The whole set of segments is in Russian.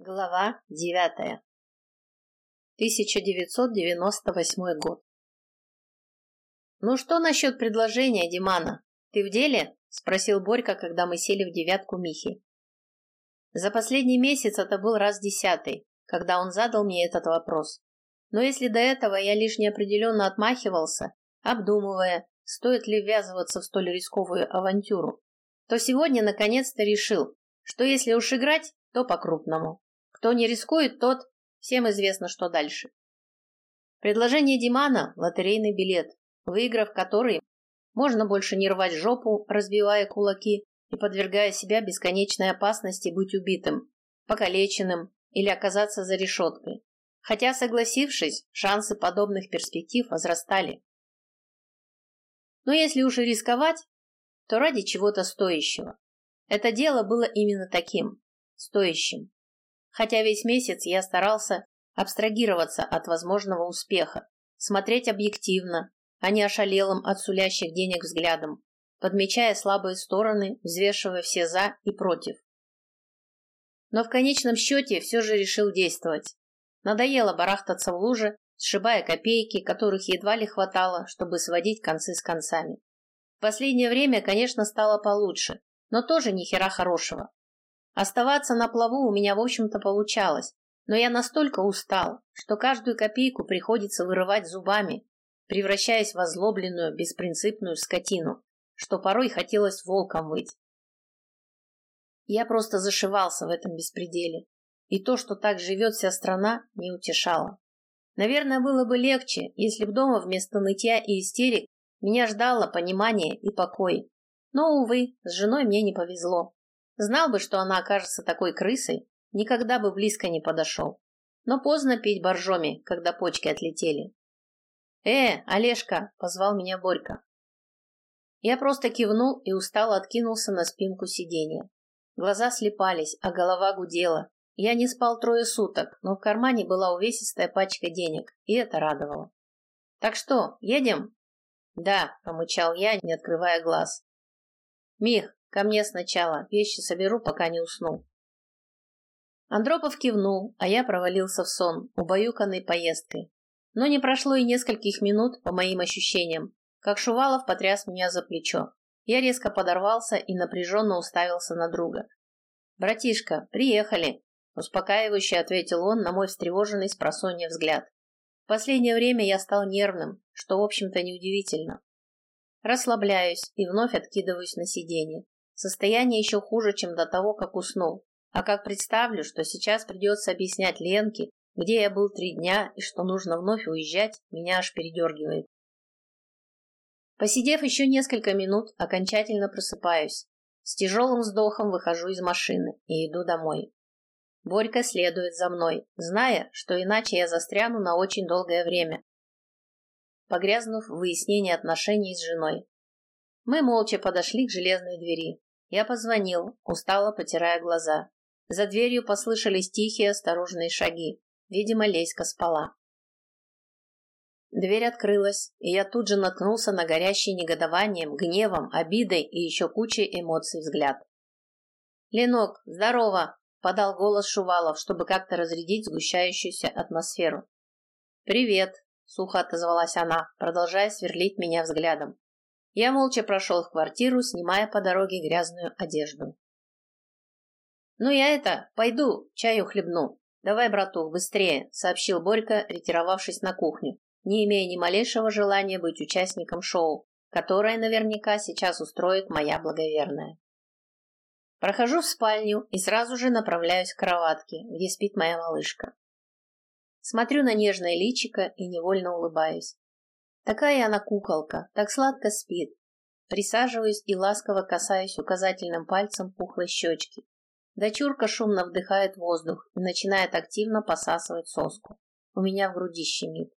Глава девятая. 1998 год. «Ну что насчет предложения Димана? Ты в деле?» – спросил Борька, когда мы сели в девятку Михи. За последний месяц это был раз десятый, когда он задал мне этот вопрос. Но если до этого я лишь неопределенно отмахивался, обдумывая, стоит ли ввязываться в столь рисковую авантюру, то сегодня наконец-то решил, что если уж играть, то по-крупному. Кто не рискует, тот... Всем известно, что дальше. Предложение Димана – лотерейный билет, выиграв который, можно больше не рвать жопу, разбивая кулаки и подвергая себя бесконечной опасности быть убитым, покалеченным или оказаться за решеткой. Хотя, согласившись, шансы подобных перспектив возрастали. Но если уж и рисковать, то ради чего-то стоящего. Это дело было именно таким – стоящим хотя весь месяц я старался абстрагироваться от возможного успеха, смотреть объективно, а не ошалелым от сулящих денег взглядом, подмечая слабые стороны, взвешивая все «за» и «против». Но в конечном счете все же решил действовать. Надоело барахтаться в луже, сшибая копейки, которых едва ли хватало, чтобы сводить концы с концами. В последнее время, конечно, стало получше, но тоже ни хера хорошего. Оставаться на плаву у меня, в общем-то, получалось, но я настолько устал, что каждую копейку приходится вырывать зубами, превращаясь в озлобленную, беспринципную скотину, что порой хотелось волком быть. Я просто зашивался в этом беспределе, и то, что так живет вся страна, не утешало. Наверное, было бы легче, если б дома вместо нытья и истерик меня ждало понимание и покой. Но, увы, с женой мне не повезло. Знал бы, что она окажется такой крысой, никогда бы близко не подошел. Но поздно пить боржоми, когда почки отлетели. «Э, Олежка!» – позвал меня Борька. Я просто кивнул и устало откинулся на спинку сиденья. Глаза слепались, а голова гудела. Я не спал трое суток, но в кармане была увесистая пачка денег, и это радовало. «Так что, едем?» «Да», – помычал я, не открывая глаз. «Мих, Ко мне сначала. Вещи соберу, пока не усну. Андропов кивнул, а я провалился в сон, убаюканный поездкой. Но не прошло и нескольких минут, по моим ощущениям, как Шувалов потряс меня за плечо. Я резко подорвался и напряженно уставился на друга. «Братишка, приехали!» – успокаивающе ответил он на мой встревоженный с просонья взгляд. В последнее время я стал нервным, что, в общем-то, неудивительно. Расслабляюсь и вновь откидываюсь на сиденье. Состояние еще хуже, чем до того, как уснул. А как представлю, что сейчас придется объяснять Ленке, где я был три дня и что нужно вновь уезжать, меня аж передергивает. Посидев еще несколько минут, окончательно просыпаюсь. С тяжелым вздохом выхожу из машины и иду домой. Борька следует за мной, зная, что иначе я застряну на очень долгое время, погрязнув в выяснении отношений с женой. Мы молча подошли к железной двери. Я позвонил, устало потирая глаза. За дверью послышались тихие, осторожные шаги. Видимо, Леська спала. Дверь открылась, и я тут же наткнулся на горящий негодованием, гневом, обидой и еще кучей эмоций взгляд. «Ленок, здорово!» – подал голос Шувалов, чтобы как-то разрядить сгущающуюся атмосферу. «Привет!» – сухо отозвалась она, продолжая сверлить меня взглядом. Я молча прошел в квартиру, снимая по дороге грязную одежду. «Ну я это, пойду, чаю хлебну. Давай, братух, быстрее», — сообщил Борька, ретировавшись на кухню, не имея ни малейшего желания быть участником шоу, которое наверняка сейчас устроит моя благоверная. Прохожу в спальню и сразу же направляюсь к кроватке, где спит моя малышка. Смотрю на нежное личико и невольно улыбаюсь. Такая она куколка, так сладко спит. Присаживаюсь и ласково касаюсь указательным пальцем пухлой щечки. Дочурка шумно вдыхает воздух и начинает активно посасывать соску. У меня в груди щемит.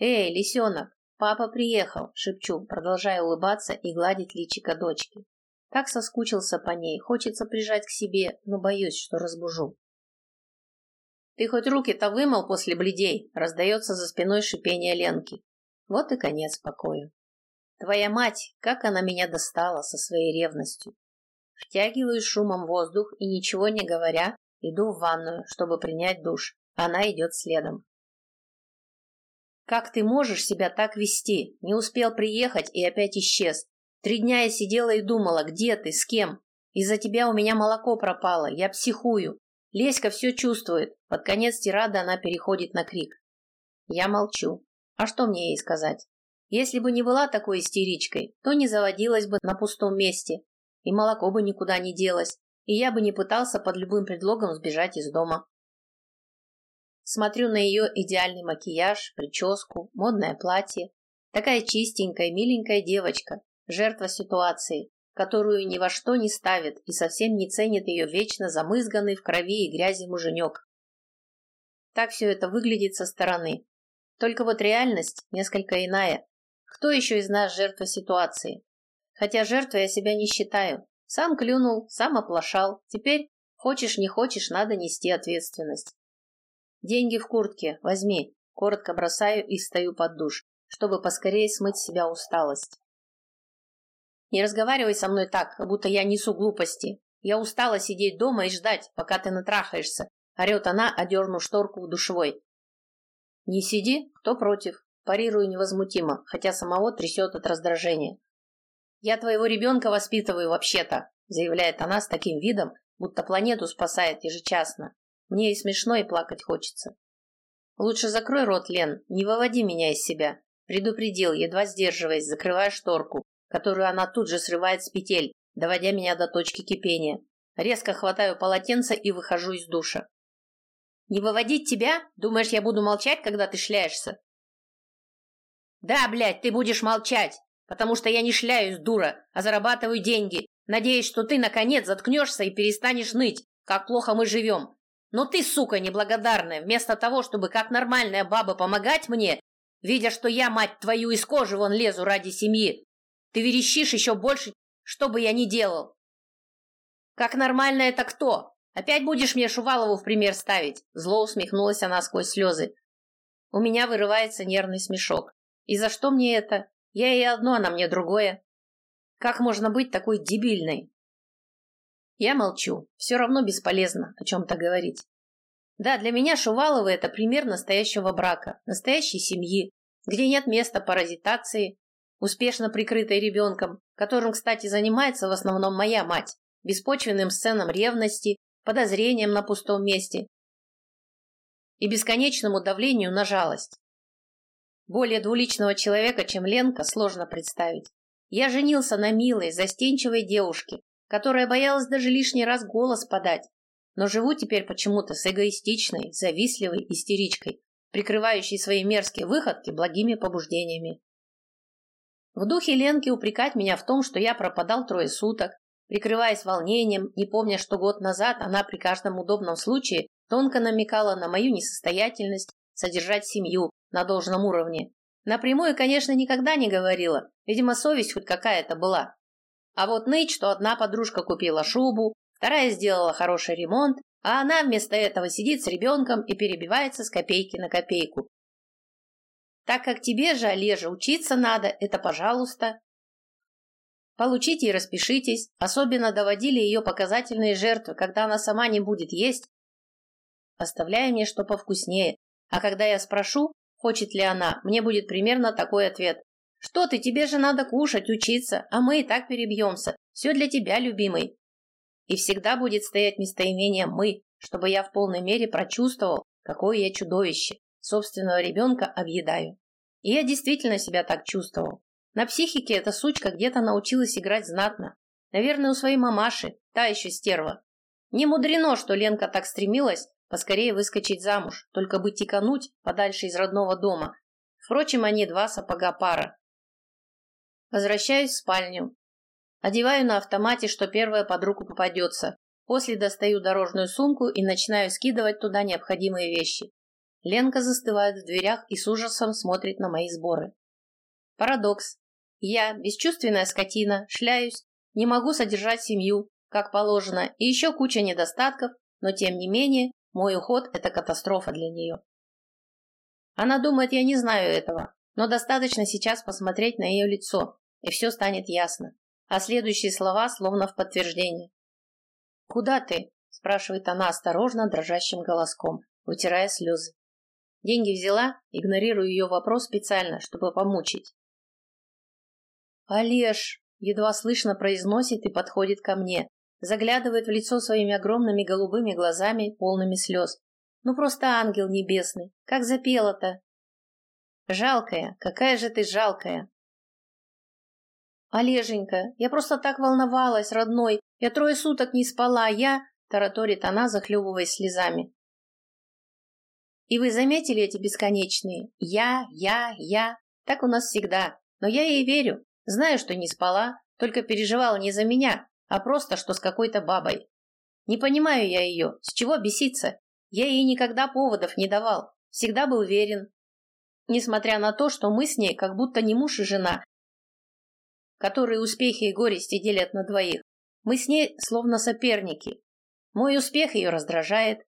«Эй, лисенок, папа приехал!» – шепчу, продолжая улыбаться и гладить личико дочки. Так соскучился по ней, хочется прижать к себе, но боюсь, что разбужу. «Ты хоть руки-то вымыл после бледей?» – раздается за спиной шипение Ленки. Вот и конец покою. Твоя мать, как она меня достала со своей ревностью. Втягиваю шумом воздух и, ничего не говоря, Иду в ванную, чтобы принять душ. Она идет следом. Как ты можешь себя так вести? Не успел приехать и опять исчез. Три дня я сидела и думала, где ты, с кем. Из-за тебя у меня молоко пропало, я психую. Леська все чувствует. Под конец тирады она переходит на крик. Я молчу. А что мне ей сказать? Если бы не была такой истеричкой, то не заводилась бы на пустом месте, и молоко бы никуда не делось, и я бы не пытался под любым предлогом сбежать из дома. Смотрю на ее идеальный макияж, прическу, модное платье. Такая чистенькая, миленькая девочка, жертва ситуации, которую ни во что не ставит и совсем не ценит ее вечно замызганный в крови и грязи муженек. Так все это выглядит со стороны. Только вот реальность несколько иная. Кто еще из нас жертва ситуации? Хотя жертвой я себя не считаю. Сам клюнул, сам оплошал. Теперь, хочешь не хочешь, надо нести ответственность. Деньги в куртке, возьми. Коротко бросаю и встаю под душ, чтобы поскорее смыть себя усталость. Не разговаривай со мной так, будто я несу глупости. Я устала сидеть дома и ждать, пока ты натрахаешься. Орет она, одернув шторку в душевой. Не сиди, кто против. Парирую невозмутимо, хотя самого трясет от раздражения. «Я твоего ребенка воспитываю вообще-то», заявляет она с таким видом, будто планету спасает ежечасно. Мне и смешно, и плакать хочется. «Лучше закрой рот, Лен, не выводи меня из себя», предупредил, едва сдерживаясь, закрывая шторку, которую она тут же срывает с петель, доводя меня до точки кипения. Резко хватаю полотенце и выхожу из душа. «Не выводить тебя? Думаешь, я буду молчать, когда ты шляешься?» «Да, блядь, ты будешь молчать, потому что я не шляюсь, дура, а зарабатываю деньги, надеясь, что ты, наконец, заткнешься и перестанешь ныть, как плохо мы живем. Но ты, сука, неблагодарная, вместо того, чтобы как нормальная баба помогать мне, видя, что я, мать твою, из кожи вон лезу ради семьи, ты верещишь еще больше, что бы я ни делал. Как нормально это кто? Опять будешь мне Шувалову в пример ставить? Зло усмехнулась она сквозь слезы. У меня вырывается нервный смешок. И за что мне это? Я ей одно, она мне другое. Как можно быть такой дебильной? Я молчу. Все равно бесполезно о чем-то говорить. Да, для меня Шуваловы – это пример настоящего брака, настоящей семьи, где нет места паразитации, успешно прикрытой ребенком, которым, кстати, занимается в основном моя мать, беспочвенным сценам ревности, подозрением на пустом месте и бесконечному давлению на жалость. Более двуличного человека, чем Ленка, сложно представить. Я женился на милой, застенчивой девушке, которая боялась даже лишний раз голос подать, но живу теперь почему-то с эгоистичной, завистливой истеричкой, прикрывающей свои мерзкие выходки благими побуждениями. В духе Ленки упрекать меня в том, что я пропадал трое суток, прикрываясь волнением, не помня, что год назад она при каждом удобном случае тонко намекала на мою несостоятельность содержать семью, на должном уровне. Напрямую, конечно, никогда не говорила, видимо, совесть хоть какая-то была. А вот ныть, что одна подружка купила шубу, вторая сделала хороший ремонт, а она вместо этого сидит с ребенком и перебивается с копейки на копейку. Так как тебе же, Олежа, учиться надо, это пожалуйста. Получите и распишитесь, особенно доводили ее показательные жертвы, когда она сама не будет есть, оставляя мне что повкуснее. А когда я спрошу, Хочет ли она? Мне будет примерно такой ответ. Что ты, тебе же надо кушать, учиться, а мы и так перебьемся. Все для тебя, любимый. И всегда будет стоять местоимение «мы», чтобы я в полной мере прочувствовал, какое я чудовище. Собственного ребенка объедаю. И я действительно себя так чувствовал. На психике эта сучка где-то научилась играть знатно. Наверное, у своей мамаши, та еще стерва. Не мудрено, что Ленка так стремилась Поскорее выскочить замуж, только бы тикануть подальше из родного дома. Впрочем, они два сапога пара. Возвращаюсь в спальню. Одеваю на автомате, что первое под руку попадется. После достаю дорожную сумку и начинаю скидывать туда необходимые вещи. Ленка застывает в дверях и с ужасом смотрит на мои сборы. Парадокс. Я, бесчувственная скотина, шляюсь, не могу содержать семью, как положено, и еще куча недостатков, но тем не менее мой уход – это катастрофа для нее. Она думает, я не знаю этого, но достаточно сейчас посмотреть на ее лицо, и все станет ясно. А следующие слова словно в подтверждение. «Куда ты?» – спрашивает она осторожно, дрожащим голоском, вытирая слезы. Деньги взяла, игнорирую ее вопрос специально, чтобы помучить. Олеж, едва слышно произносит и подходит ко мне, заглядывает в лицо своими огромными голубыми глазами, полными слез. Ну просто ангел небесный, как запела-то. Жалкая, какая же ты жалкая. Олеженька, я просто так волновалась, родной, я трое суток не спала, я... Тараторит она, захлебываясь слезами. И вы заметили эти бесконечные «я», «я», «я»? Так у нас всегда. Но я ей верю. Знаю, что не спала, только переживала не за меня, а просто, что с какой-то бабой. Не понимаю я ее, с чего беситься? Я ей никогда поводов не давал, всегда был верен. Несмотря на то, что мы с ней как будто не муж и жена, которые успехи и горести делят на двоих. Мы с ней словно соперники. Мой успех ее раздражает.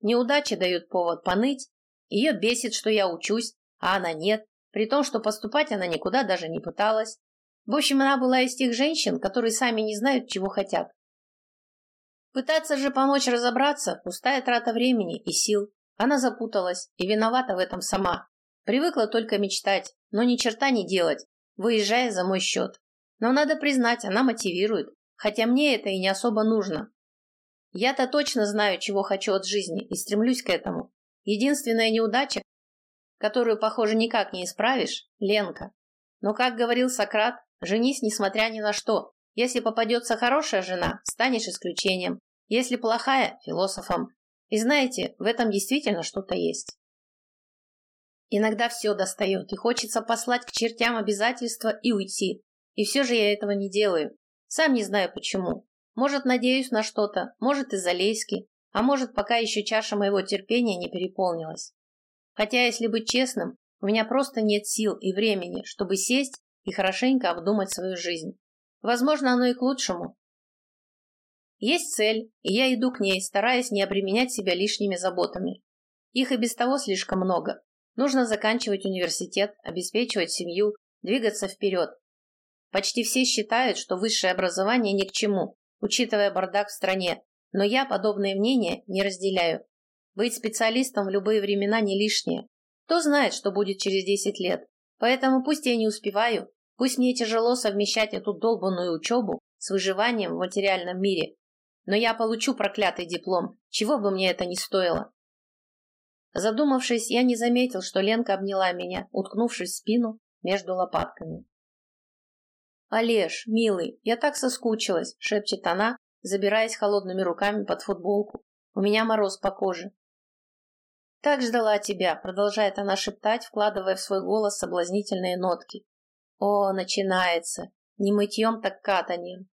Неудачи дают повод поныть. Ее бесит, что я учусь, а она нет, при том, что поступать она никуда даже не пыталась. В общем, она была из тех женщин, которые сами не знают, чего хотят. Пытаться же помочь разобраться – пустая трата времени и сил. Она запуталась и виновата в этом сама. Привыкла только мечтать, но ни черта не делать, выезжая за мой счет. Но надо признать, она мотивирует, хотя мне это и не особо нужно. Я-то точно знаю, чего хочу от жизни и стремлюсь к этому. Единственная неудача, которую, похоже, никак не исправишь – Ленка. Но, как говорил Сократ, женись несмотря ни на что. Если попадется хорошая жена, станешь исключением. Если плохая – философом. И знаете, в этом действительно что-то есть. Иногда все достает, и хочется послать к чертям обязательства и уйти. И все же я этого не делаю. Сам не знаю почему. Может, надеюсь на что-то, может, из-за леськи, а может, пока еще чаша моего терпения не переполнилась. Хотя, если быть честным, у меня просто нет сил и времени, чтобы сесть и хорошенько обдумать свою жизнь. Возможно, оно и к лучшему. Есть цель, и я иду к ней, стараясь не обременять себя лишними заботами. Их и без того слишком много. Нужно заканчивать университет, обеспечивать семью, двигаться вперед. Почти все считают, что высшее образование ни к чему, учитывая бардак в стране, но я подобное мнение не разделяю. Быть специалистом в любые времена не лишнее. Кто знает, что будет через 10 лет. Поэтому пусть я не успеваю, пусть мне тяжело совмещать эту долбанную учебу с выживанием в материальном мире, но я получу проклятый диплом, чего бы мне это ни стоило. Задумавшись, я не заметил, что Ленка обняла меня, уткнувшись в спину между лопатками. «Олеж, милый, я так соскучилась», — шепчет она, забираясь холодными руками под футболку. «У меня мороз по коже». «Так ждала тебя», — продолжает она шептать, вкладывая в свой голос соблазнительные нотки. «О, начинается! Не мытьем, так катанием!»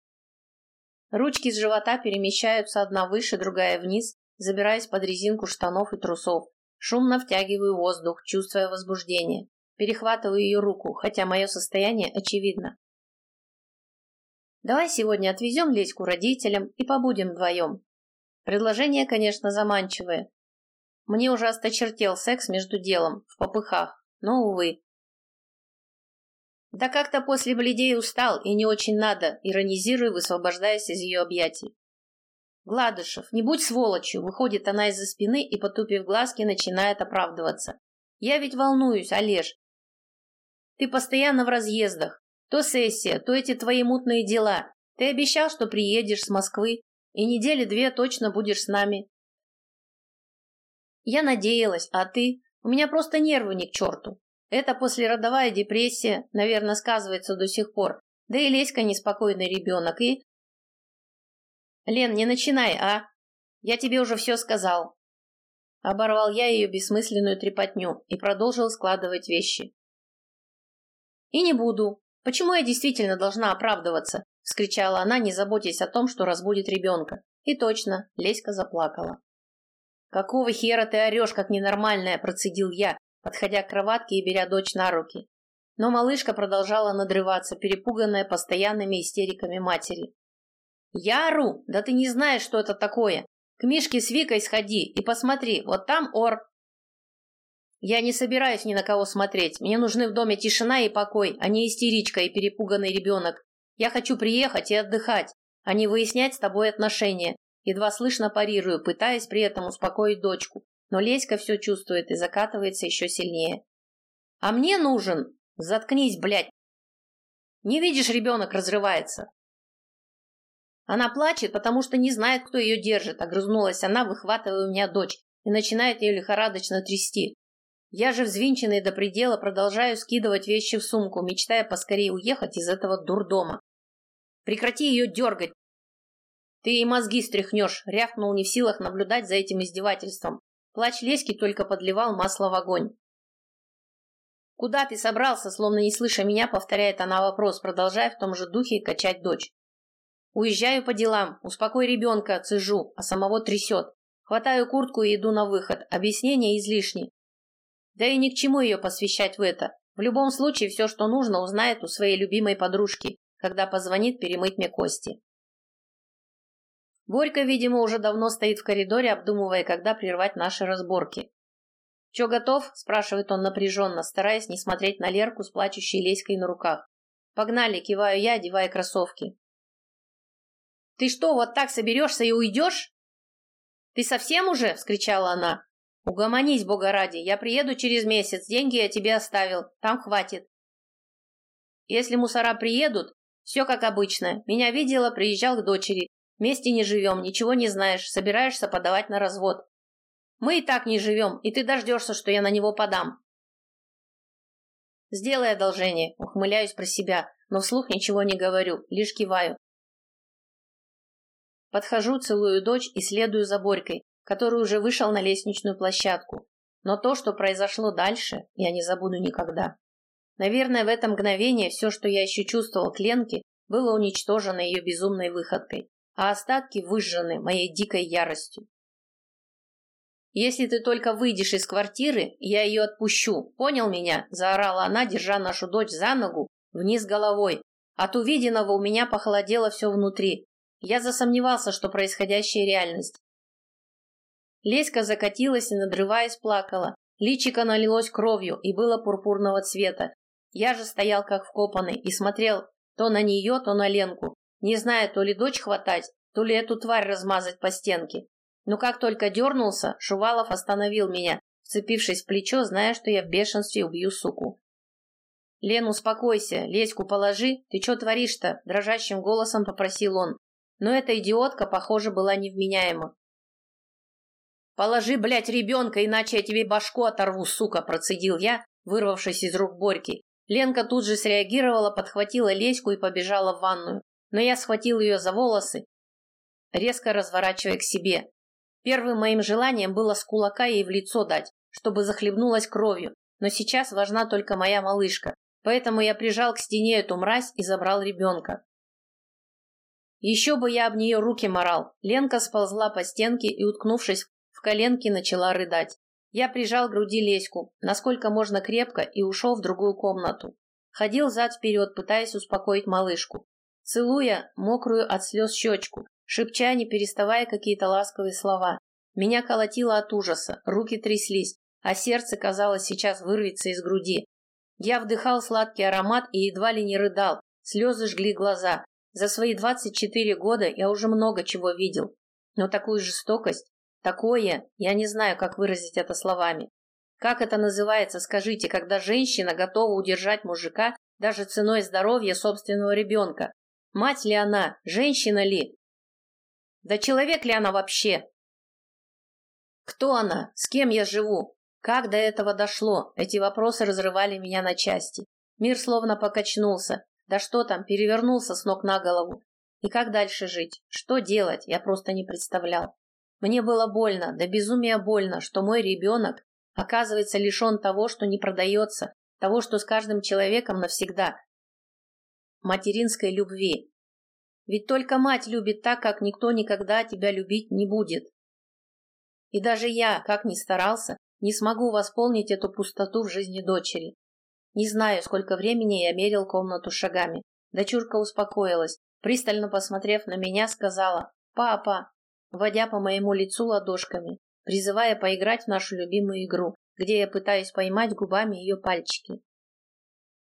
Ручки с живота перемещаются одна выше, другая вниз, забираясь под резинку штанов и трусов. Шумно втягиваю воздух, чувствуя возбуждение. Перехватываю ее руку, хотя мое состояние очевидно. Давай сегодня отвезем Леську родителям и побудем вдвоем. Предложение, конечно, заманчивое. Мне уже осточертел секс между делом, в попыхах, но, увы. Да как-то после бледей устал и не очень надо, иронизирую, высвобождаясь из ее объятий. Гладышев, не будь сволочью, выходит она из-за спины и, потупив глазки, начинает оправдываться. Я ведь волнуюсь, Олеж. Ты постоянно в разъездах. То сессия, то эти твои мутные дела. Ты обещал, что приедешь с Москвы, и недели две точно будешь с нами. Я надеялась, а ты? У меня просто нервы не к черту. Это послеродовая депрессия, наверное, сказывается до сих пор. Да и Леська неспокойный ребенок, и «Лен, не начинай, а? Я тебе уже все сказал». Оборвал я ее бессмысленную трепотню и продолжил складывать вещи. «И не буду. Почему я действительно должна оправдываться?» – вскричала она, не заботясь о том, что разбудит ребенка. И точно, Леська заплакала. «Какого хера ты орешь, как ненормальная?» – процедил я, подходя к кроватке и беря дочь на руки. Но малышка продолжала надрываться, перепуганная постоянными истериками матери. Я ору, да ты не знаешь, что это такое. К Мишке с Викой сходи и посмотри, вот там ор. Я не собираюсь ни на кого смотреть. Мне нужны в доме тишина и покой, а не истеричка и перепуганный ребенок. Я хочу приехать и отдыхать, а не выяснять с тобой отношения. Едва слышно парирую, пытаясь при этом успокоить дочку, но Леська все чувствует и закатывается еще сильнее. «А мне нужен! Заткнись, блядь! Не видишь, ребенок разрывается!» Она плачет, потому что не знает, кто ее держит, огрызнулась она, выхватывая у меня дочь, и начинает ее лихорадочно трясти. Я же, взвинченный до предела, продолжаю скидывать вещи в сумку, мечтая поскорее уехать из этого дурдома. Прекрати ее дергать. Ты ей мозги стряхнешь, рявкнул не в силах наблюдать за этим издевательством. Плач Леськи только подливал масло в огонь. «Куда ты собрался?» Словно не слыша меня, повторяет она вопрос, продолжая в том же духе качать дочь. «Уезжаю по делам. Успокой ребенка, цежу, а самого трясет. Хватаю куртку и иду на выход. Объяснения излишни. Да и ни к чему ее посвящать в это. В любом случае, все, что нужно, узнает у своей любимой подружки, когда позвонит перемыть мне кости. Борька, видимо, уже давно стоит в коридоре, обдумывая, когда прервать наши разборки. «Че, готов?» – спрашивает он напряженно, стараясь не смотреть на Лерку с плачущей леськой на руках. «Погнали!» – киваю я, одевая кроссовки. «Ты что, вот так соберешься и уйдешь?» «Ты совсем уже?» – вскричала она. Угомонись, бога ради, я приеду через месяц, деньги я тебе оставил, там хватит. Если мусора приедут, все как обычно. Меня видела, приезжал к дочери. Вместе не живем, ничего не знаешь, собираешься подавать на развод. Мы и так не живем, и ты дождешься, что я на него подам. Сделай одолжение, ухмыляюсь про себя, но вслух ничего не говорю, лишь киваю. Подхожу, целую дочь и следую за Борькой, который уже вышел на лестничную площадку. Но то, что произошло дальше, я не забуду никогда. Наверное, в это мгновение все, что я еще чувствовал к Ленке, было уничтожено ее безумной выходкой, а остатки выжжены моей дикой яростью. «Если ты только выйдешь из квартиры, я ее отпущу. Понял меня?» – заорала она, держа нашу дочь за ногу вниз головой. От увиденного у меня похолодело все внутри. Я засомневался, что происходящее реальность. Леська закатилась и, надрываясь, плакала. Личико налилось кровью и было пурпурного цвета. Я же стоял как вкопанный и смотрел то на нее, то на Ленку, не зная, то ли дочь хватать, то ли эту тварь размазать по стенке. Но как только дернулся, Шувалов остановил меня, вцепившись в плечо, зная, что я в бешенстве убью суку. «Лен, успокойся, Леську положи, ты что творишь-то?» – дрожащим голосом попросил он. Но эта идиотка, похоже, была невменяема. «Положи, блядь, ребенка, иначе я тебе башку оторву, сука!» – процедил я, вырвавшись из рук Борьки. Ленка тут же среагировала, подхватила Леську и побежала в ванную. Но я схватил ее за волосы, резко разворачивая к себе. Первым моим желанием было с кулака ей в лицо дать, чтобы захлебнулась кровью, но сейчас важна только моя малышка, поэтому я прижал к стене эту мразь и забрал ребенка. Еще бы я об нее руки морал. Ленка сползла по стенке и, уткнувшись в коленки начала рыдать. Я прижал к груди Леську, насколько можно крепко, и ушел в другую комнату. Ходил зад-вперед, пытаясь успокоить малышку. Целуя мокрую от слез щечку, шепча, не переставая какие-то ласковые слова. Меня колотило от ужаса, руки тряслись, а сердце, казалось, сейчас вырвется из груди. Я вдыхал сладкий аромат и едва ли не рыдал, слезы жгли глаза. За свои 24 года я уже много чего видел, но такую жестокость, Такое, я не знаю, как выразить это словами. Как это называется, скажите, когда женщина готова удержать мужика даже ценой здоровья собственного ребенка? Мать ли она? Женщина ли? Да человек ли она вообще? Кто она? С кем я живу? Как до этого дошло? Эти вопросы разрывали меня на части. Мир словно покачнулся. Да что там, перевернулся с ног на голову. И как дальше жить? Что делать? Я просто не представлял. Мне было больно, да безумия больно, что мой ребенок оказывается лишен того, что не продается, того, что с каждым человеком навсегда. Материнской любви. Ведь только мать любит так, как никто никогда тебя любить не будет. И даже я, как ни старался, не смогу восполнить эту пустоту в жизни дочери. Не знаю, сколько времени я мерил комнату шагами. Дочурка успокоилась, пристально посмотрев на меня, сказала «Папа, водя по моему лицу ладошками, призывая поиграть в нашу любимую игру, где я пытаюсь поймать губами ее пальчики.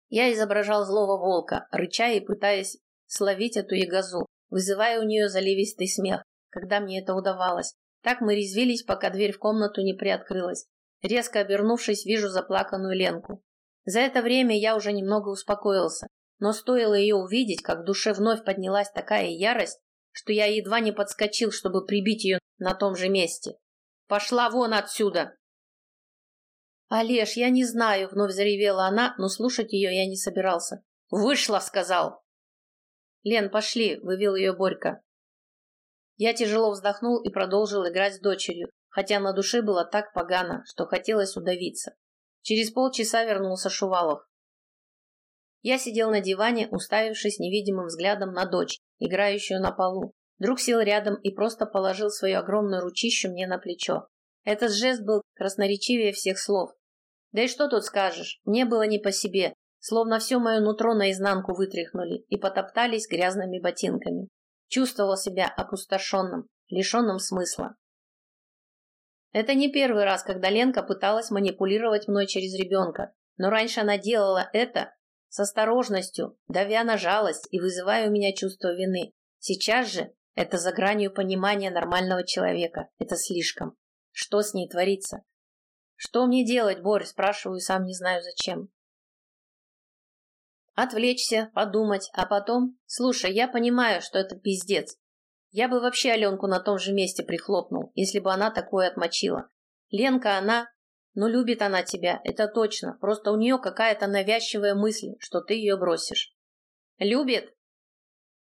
Я изображал злого волка, рыча и пытаясь словить эту ягозу, вызывая у нее заливистый смех, когда мне это удавалось. Так мы резвились, пока дверь в комнату не приоткрылась. Резко обернувшись, вижу заплаканную Ленку. За это время я уже немного успокоился, но стоило ее увидеть, как в душе вновь поднялась такая ярость, что я едва не подскочил, чтобы прибить ее на том же месте. «Пошла вон отсюда!» «Олеж, я не знаю», — вновь заревела она, но слушать ее я не собирался. «Вышла!» — сказал. «Лен, пошли!» — вывел ее Борька. Я тяжело вздохнул и продолжил играть с дочерью, хотя на душе было так погано, что хотелось удавиться. Через полчаса вернулся Шувалов. Я сидел на диване, уставившись невидимым взглядом на дочь, играющую на полу. Друг сел рядом и просто положил свою огромную ручищу мне на плечо. Этот жест был красноречивее всех слов. Да и что тут скажешь, мне было не по себе, словно все мое нутро наизнанку вытряхнули и потоптались грязными ботинками. Чувствовал себя опустошенным, лишенным смысла. Это не первый раз, когда Ленка пыталась манипулировать мной через ребенка, но раньше она делала это с осторожностью, давя на жалость и вызывая у меня чувство вины. Сейчас же это за гранью понимания нормального человека. Это слишком. Что с ней творится? Что мне делать, Борь? Спрашиваю, сам не знаю зачем. Отвлечься, подумать, а потом... Слушай, я понимаю, что это пиздец. Я бы вообще Аленку на том же месте прихлопнул, если бы она такое отмочила. Ленка, она... Ну, любит она тебя, это точно. Просто у нее какая-то навязчивая мысль, что ты ее бросишь. Любит?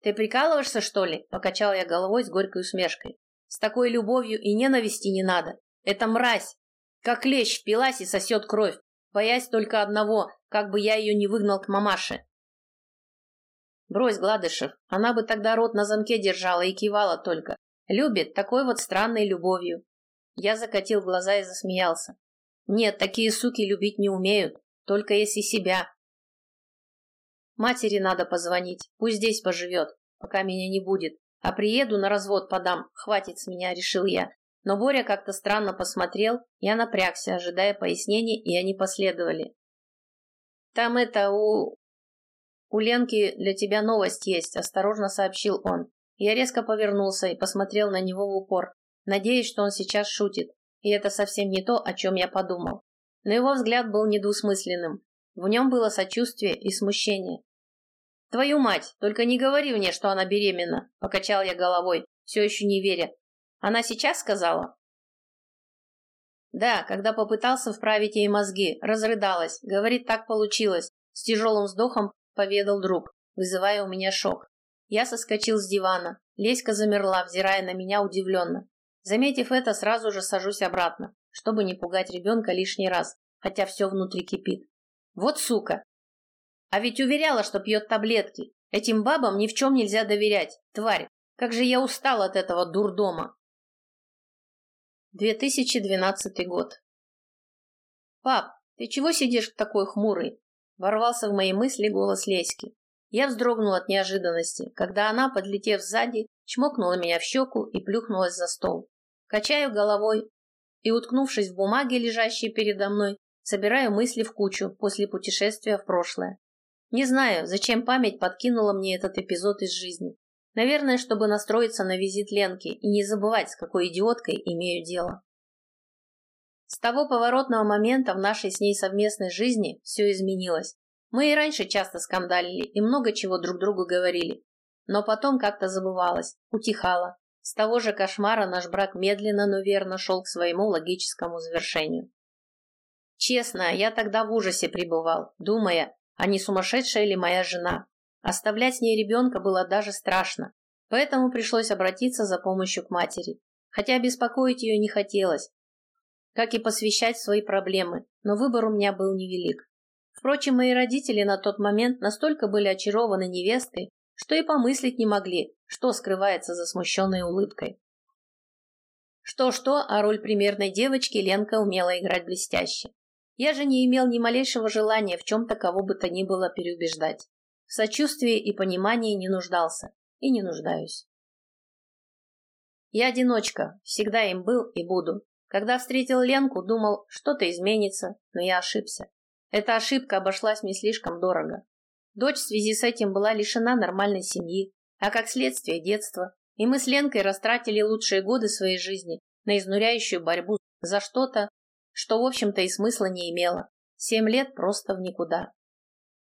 Ты прикалываешься, что ли? Покачал я головой с горькой усмешкой. С такой любовью и ненависти не надо. Это мразь. Как лещ впилась и сосет кровь, боясь только одного, как бы я ее не выгнал к мамаше. Брось, Гладышев, она бы тогда рот на замке держала и кивала только. Любит такой вот странной любовью. Я закатил глаза и засмеялся. Нет, такие суки любить не умеют, только если себя. Матери надо позвонить, пусть здесь поживет, пока меня не будет. А приеду, на развод подам, хватит с меня, решил я. Но Боря как-то странно посмотрел, я напрягся, ожидая пояснений, и они последовали. Там это, у... «У Ленки для тебя новость есть», – осторожно сообщил он. Я резко повернулся и посмотрел на него в упор, надеясь, что он сейчас шутит, и это совсем не то, о чем я подумал. Но его взгляд был недвусмысленным. В нем было сочувствие и смущение. «Твою мать, только не говори мне, что она беременна», – покачал я головой, все еще не веря. «Она сейчас сказала?» Да, когда попытался вправить ей мозги, разрыдалась. Говорит, так получилось. С тяжелым вздохом поведал друг, вызывая у меня шок. Я соскочил с дивана. Леська замерла, взирая на меня удивленно. Заметив это, сразу же сажусь обратно, чтобы не пугать ребенка лишний раз, хотя все внутри кипит. Вот сука! А ведь уверяла, что пьет таблетки. Этим бабам ни в чем нельзя доверять. Тварь, как же я устал от этого дурдома. 2012 год. Пап, ты чего сидишь такой хмурый? Ворвался в мои мысли голос Леськи. Я вздрогнул от неожиданности, когда она, подлетев сзади, чмокнула меня в щеку и плюхнулась за стол. Качаю головой и, уткнувшись в бумаги, лежащие передо мной, собираю мысли в кучу после путешествия в прошлое. Не знаю, зачем память подкинула мне этот эпизод из жизни. Наверное, чтобы настроиться на визит Ленки и не забывать, с какой идиоткой имею дело. С того поворотного момента в нашей с ней совместной жизни все изменилось. Мы и раньше часто скандалили и много чего друг другу говорили. Но потом как-то забывалось, утихало. С того же кошмара наш брак медленно, но верно шел к своему логическому завершению. Честно, я тогда в ужасе пребывал, думая, а не сумасшедшая ли моя жена. Оставлять с ней ребенка было даже страшно, поэтому пришлось обратиться за помощью к матери. Хотя беспокоить ее не хотелось, как и посвящать свои проблемы, но выбор у меня был невелик. Впрочем, мои родители на тот момент настолько были очарованы невестой, что и помыслить не могли, что скрывается за смущенной улыбкой. Что-что, а роль примерной девочки Ленка умела играть блестяще. Я же не имел ни малейшего желания в чем-то кого бы то ни было переубеждать. В сочувствии и понимании не нуждался. И не нуждаюсь. Я одиночка, всегда им был и буду. Когда встретил Ленку, думал, что-то изменится, но я ошибся. Эта ошибка обошлась мне слишком дорого. Дочь в связи с этим была лишена нормальной семьи, а как следствие детства. И мы с Ленкой растратили лучшие годы своей жизни на изнуряющую борьбу за что-то, что, в общем-то, и смысла не имело. Семь лет просто в никуда.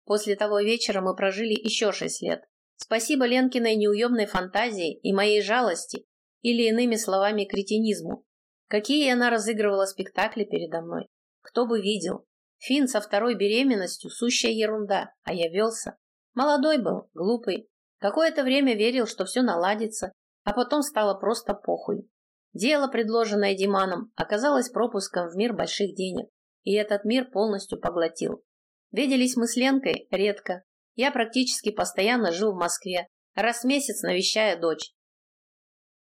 После того вечера мы прожили еще шесть лет. Спасибо Ленкиной неуемной фантазии и моей жалости, или иными словами кретинизму. Какие она разыгрывала спектакли передо мной. Кто бы видел. Фин со второй беременностью – сущая ерунда, а я велся. Молодой был, глупый. Какое-то время верил, что все наладится, а потом стало просто похуй. Дело, предложенное Диманом, оказалось пропуском в мир больших денег, и этот мир полностью поглотил. Виделись мы с Ленкой редко. Я практически постоянно жил в Москве, раз в месяц навещая дочь.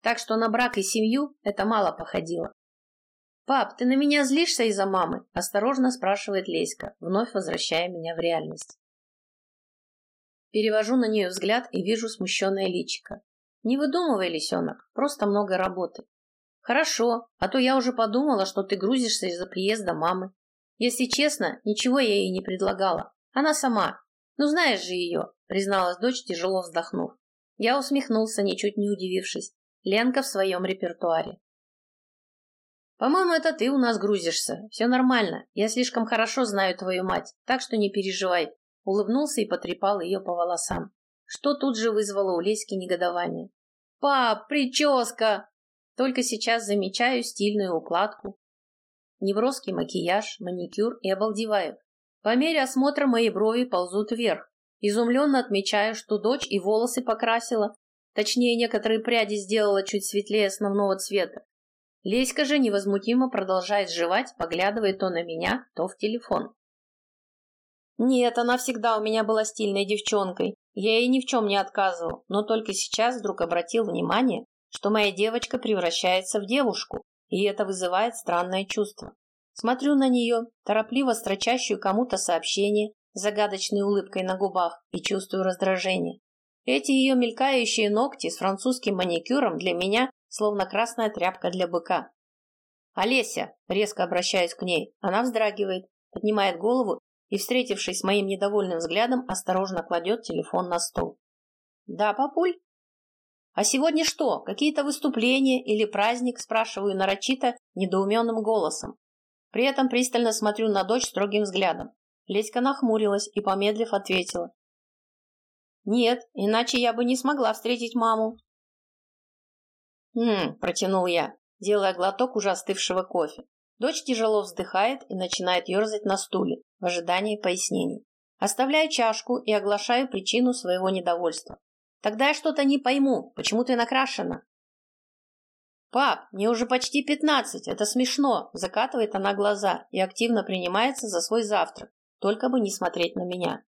Так что на брак и семью это мало походило. «Пап, ты на меня злишься из-за мамы?» – осторожно спрашивает Леська, вновь возвращая меня в реальность. Перевожу на нее взгляд и вижу смущенное личико. Не выдумывай, лисенок, просто много работы. Хорошо, а то я уже подумала, что ты грузишься из-за приезда мамы. Если честно, ничего я ей не предлагала. Она сама. Ну знаешь же ее, призналась дочь, тяжело вздохнув. Я усмехнулся, ничуть не удивившись. Ленка в своем репертуаре. По-моему, это ты у нас грузишься. Все нормально. Я слишком хорошо знаю твою мать, так что не переживай. Улыбнулся и потрепал ее по волосам, что тут же вызвало у Леськи негодование. «Пап, прическа!» Только сейчас замечаю стильную укладку, неброский макияж, маникюр и обалдеваю. По мере осмотра мои брови ползут вверх. Изумленно отмечаю, что дочь и волосы покрасила, точнее, некоторые пряди сделала чуть светлее основного цвета. Леська же невозмутимо продолжает жевать, поглядывая то на меня, то в телефон. Нет, она всегда у меня была стильной девчонкой. Я ей ни в чем не отказывал, но только сейчас вдруг обратил внимание, что моя девочка превращается в девушку, и это вызывает странное чувство. Смотрю на нее, торопливо строчащую кому-то сообщение, загадочной улыбкой на губах, и чувствую раздражение. Эти ее мелькающие ногти с французским маникюром для меня словно красная тряпка для быка. «Олеся!» – резко обращаюсь к ней. Она вздрагивает, поднимает голову и, встретившись с моим недовольным взглядом, осторожно кладет телефон на стол. «Да, папуль?» «А сегодня что, какие-то выступления или праздник?» – спрашиваю нарочито, недоуменным голосом. При этом пристально смотрю на дочь строгим взглядом. Леська нахмурилась и, помедлив, ответила. «Нет, иначе я бы не смогла встретить маму». «Хм», – протянул я, делая глоток уже остывшего кофе. Дочь тяжело вздыхает и начинает ерзать на стуле в ожидании пояснений. Оставляю чашку и оглашаю причину своего недовольства. Тогда я что-то не пойму, почему ты накрашена. Пап, мне уже почти пятнадцать, это смешно, закатывает она глаза и активно принимается за свой завтрак, только бы не смотреть на меня.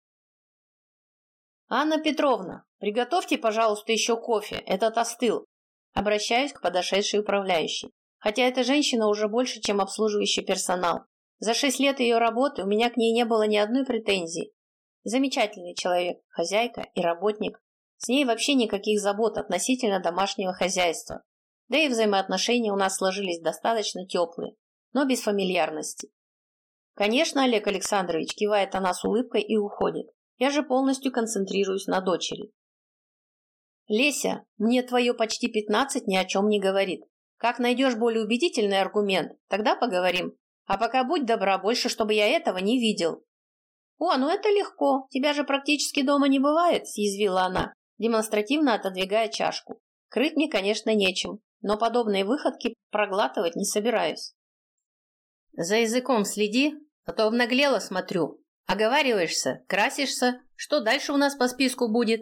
Анна Петровна, приготовьте, пожалуйста, еще кофе, этот остыл. Обращаюсь к подошедшей управляющей. Хотя эта женщина уже больше, чем обслуживающий персонал. За шесть лет ее работы у меня к ней не было ни одной претензии. Замечательный человек, хозяйка и работник. С ней вообще никаких забот относительно домашнего хозяйства. Да и взаимоотношения у нас сложились достаточно теплые, но без фамильярности. Конечно, Олег Александрович кивает она с улыбкой и уходит. Я же полностью концентрируюсь на дочери. Леся, мне твое почти пятнадцать ни о чем не говорит. Как найдешь более убедительный аргумент, тогда поговорим. А пока будь добра, больше, чтобы я этого не видел. О, ну это легко, тебя же практически дома не бывает, съязвила она демонстративно отодвигая чашку. Крыть мне, конечно, нечем, но подобные выходки проглатывать не собираюсь. За языком следи, а то обнаглела смотрю. Оговариваешься, красишься, что дальше у нас по списку будет?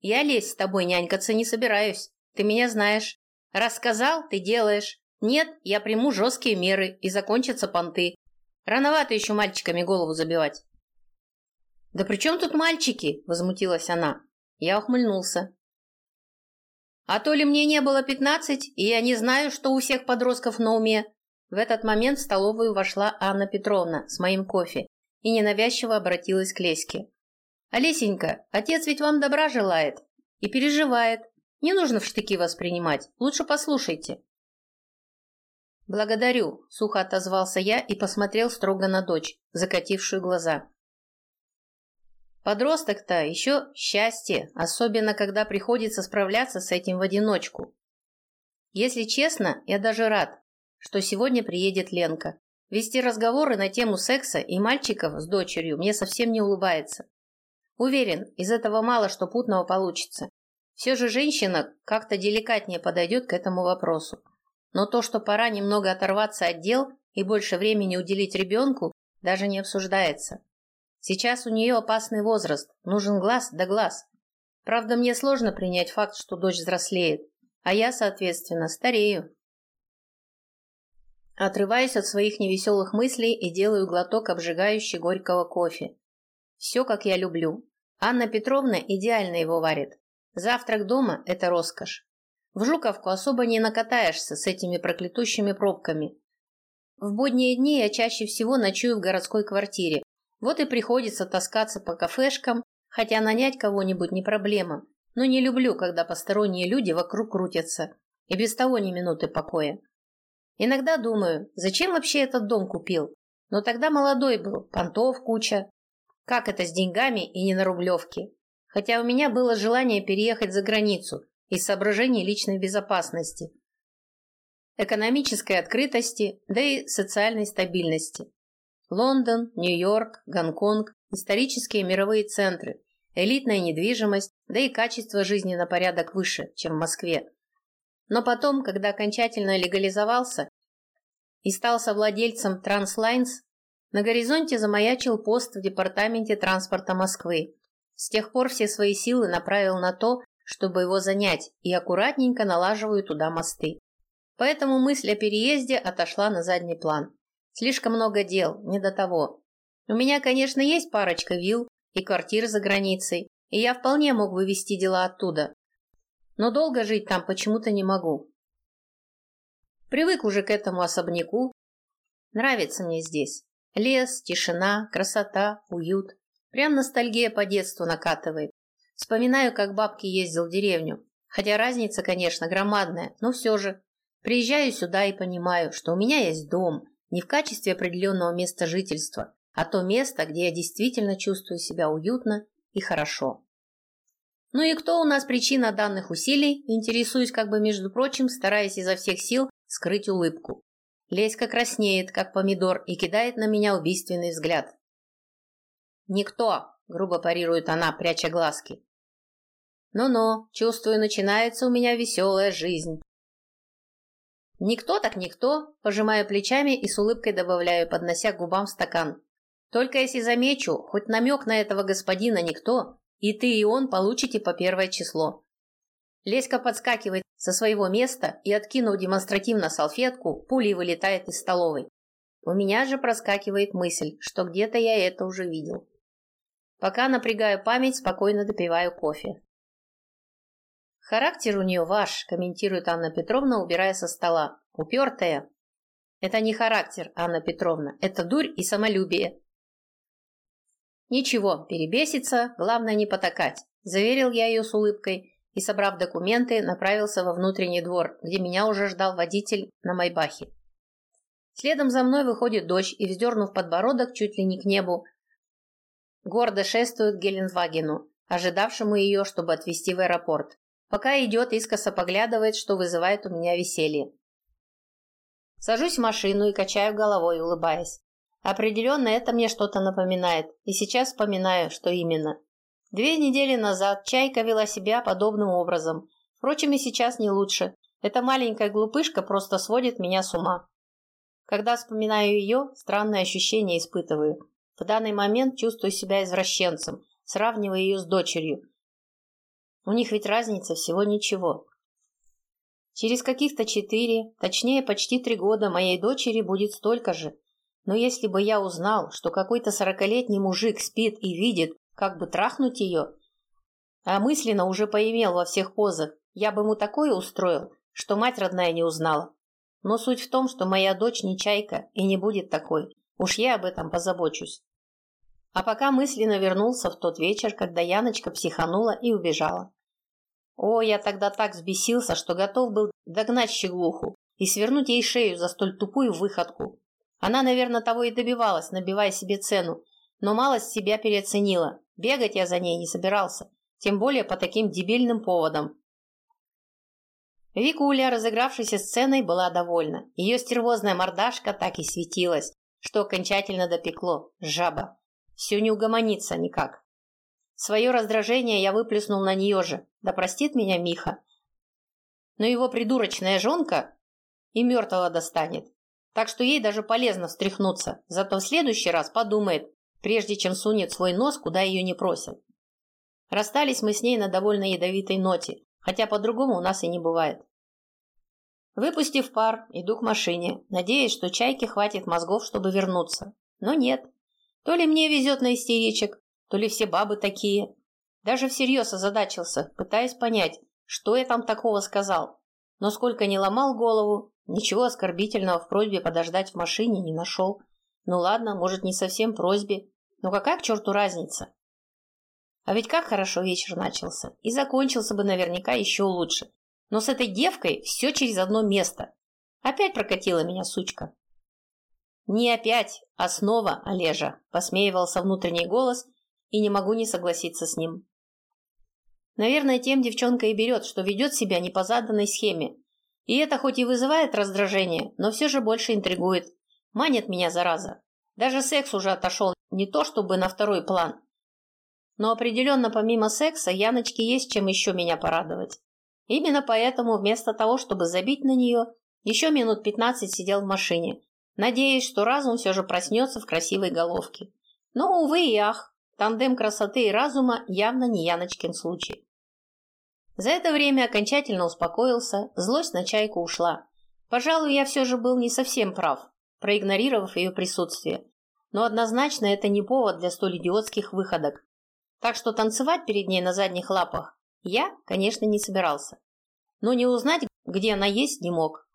Я лезть с тобой нянькаться не собираюсь, ты меня знаешь. Рассказал, ты делаешь. Нет, я приму жесткие меры и закончатся понты. Рановато еще мальчиками голову забивать. «Да при чем тут мальчики?» – возмутилась она. Я ухмыльнулся. А то ли мне не было пятнадцать, и я не знаю, что у всех подростков на уме. В этот момент в столовую вошла Анна Петровна с моим кофе и ненавязчиво обратилась к Леське. «Олесенька, отец ведь вам добра желает и переживает. Не нужно в штыки воспринимать, лучше послушайте». «Благодарю», — сухо отозвался я и посмотрел строго на дочь, закатившую глаза. Подросток-то еще счастье, особенно когда приходится справляться с этим в одиночку. Если честно, я даже рад, что сегодня приедет Ленка. Вести разговоры на тему секса и мальчиков с дочерью мне совсем не улыбается. Уверен, из этого мало что путного получится. Все же женщина как-то деликатнее подойдет к этому вопросу. Но то, что пора немного оторваться от дел и больше времени уделить ребенку, даже не обсуждается. Сейчас у нее опасный возраст, нужен глаз да глаз. Правда, мне сложно принять факт, что дочь взрослеет, а я, соответственно, старею. Отрываюсь от своих невеселых мыслей и делаю глоток обжигающий горького кофе. Все, как я люблю. Анна Петровна идеально его варит. Завтрак дома – это роскошь. В Жуковку особо не накатаешься с этими проклятущими пробками. В будние дни я чаще всего ночую в городской квартире, вот и приходится таскаться по кафешкам, хотя нанять кого-нибудь не проблема. Но не люблю, когда посторонние люди вокруг крутятся. И без того ни минуты покоя. Иногда думаю, зачем вообще этот дом купил? Но тогда молодой был, понтов куча. Как это с деньгами и не на рублевке? Хотя у меня было желание переехать за границу из соображений личной безопасности, экономической открытости, да и социальной стабильности. Лондон, Нью-Йорк, Гонконг, исторические мировые центры, элитная недвижимость, да и качество жизни на порядок выше, чем в Москве. Но потом, когда окончательно легализовался и стал совладельцем Транслайнс, на горизонте замаячил пост в Департаменте транспорта Москвы. С тех пор все свои силы направил на то, чтобы его занять, и аккуратненько налаживаю туда мосты. Поэтому мысль о переезде отошла на задний план. Слишком много дел, не до того. У меня, конечно, есть парочка вилл и квартир за границей, и я вполне мог бы вести дела оттуда. Но долго жить там почему-то не могу. Привык уже к этому особняку. Нравится мне здесь. Лес, тишина, красота, уют. Прям ностальгия по детству накатывает. Вспоминаю, как бабки ездил в деревню. Хотя разница, конечно, громадная, но все же. Приезжаю сюда и понимаю, что у меня есть дом – не в качестве определенного места жительства, а то место, где я действительно чувствую себя уютно и хорошо. Ну и кто у нас причина данных усилий, интересуюсь как бы между прочим, стараясь изо всех сил скрыть улыбку. Леська краснеет, как помидор, и кидает на меня убийственный взгляд. «Никто!» – грубо парирует она, пряча глазки. «Ну-ну, чувствую, начинается у меня веселая жизнь. Никто так никто, пожимаю плечами и с улыбкой добавляю, поднося к губам стакан. Только если замечу, хоть намек на этого господина никто, и ты и он получите по первое число. Леська подскакивает со своего места и, откинув демонстративно салфетку, пулей вылетает из столовой. У меня же проскакивает мысль, что где-то я это уже видел. Пока напрягаю память, спокойно допиваю кофе. Характер у нее ваш, комментирует Анна Петровна, убирая со стола. Упертая. Это не характер, Анна Петровна, это дурь и самолюбие. Ничего, перебесится, главное не потакать, заверил я ее с улыбкой и, собрав документы, направился во внутренний двор, где меня уже ждал водитель на Майбахе. Следом за мной выходит дочь и, вздернув подбородок чуть ли не к небу, гордо шествует к Геленвагену, ожидавшему ее, чтобы отвезти в аэропорт. Пока идет, искоса поглядывает, что вызывает у меня веселье. Сажусь в машину и качаю головой, улыбаясь. Определенно это мне что-то напоминает, и сейчас вспоминаю, что именно. Две недели назад Чайка вела себя подобным образом. Впрочем, и сейчас не лучше. Эта маленькая глупышка просто сводит меня с ума. Когда вспоминаю ее, странное ощущение испытываю. В данный момент чувствую себя извращенцем, сравнивая ее с дочерью, у них ведь разница всего ничего. Через каких-то четыре, точнее почти три года моей дочери будет столько же. Но если бы я узнал, что какой-то сорокалетний мужик спит и видит, как бы трахнуть ее, а мысленно уже поимел во всех позах, я бы ему такое устроил, что мать родная не узнала. Но суть в том, что моя дочь не чайка и не будет такой. Уж я об этом позабочусь. А пока мысленно вернулся в тот вечер, когда Яночка психанула и убежала. О, я тогда так взбесился, что готов был догнать щеглуху и свернуть ей шею за столь тупую выходку. Она, наверное, того и добивалась, набивая себе цену, но малость себя переоценила, Бегать я за ней не собирался, тем более по таким дебильным поводам. Викуля, разыгравшейся сценой, была довольна. Ее стервозная мордашка так и светилась, что окончательно допекло. Жаба. Все не угомонится никак. Свое раздражение я выплеснул на нее же. Да простит меня Миха. Но его придурочная жонка и мертвого достанет. Так что ей даже полезно встряхнуться. Зато в следующий раз подумает, прежде чем сунет свой нос, куда ее не просят. Расстались мы с ней на довольно ядовитой ноте, хотя по-другому у нас и не бывает. Выпустив пар, иду к машине, надеясь, что чайке хватит мозгов, чтобы вернуться. Но нет. То ли мне везет на истеричек, то ли все бабы такие. Даже всерьез озадачился, пытаясь понять, что я там такого сказал. Но сколько не ломал голову, ничего оскорбительного в просьбе подождать в машине не нашел. Ну ладно, может, не совсем просьбе, но какая к черту разница? А ведь как хорошо вечер начался. И закончился бы наверняка еще лучше. Но с этой девкой все через одно место. Опять прокатила меня сучка. Не опять, а снова, Олежа, посмеивался внутренний голос, и не могу не согласиться с ним. Наверное, тем девчонка и берет, что ведет себя не по заданной схеме. И это хоть и вызывает раздражение, но все же больше интригует. Манит меня, зараза. Даже секс уже отошел не то чтобы на второй план. Но определенно помимо секса Яночке есть чем еще меня порадовать. Именно поэтому вместо того, чтобы забить на нее, еще минут пятнадцать сидел в машине, надеясь, что разум все же проснется в красивой головке. Но, увы и ах, тандем красоты и разума явно не Яночкин случай. За это время окончательно успокоился, злость на чайку ушла. Пожалуй, я все же был не совсем прав, проигнорировав ее присутствие. Но однозначно это не повод для столь идиотских выходок. Так что танцевать перед ней на задних лапах я, конечно, не собирался. Но не узнать, где она есть, не мог.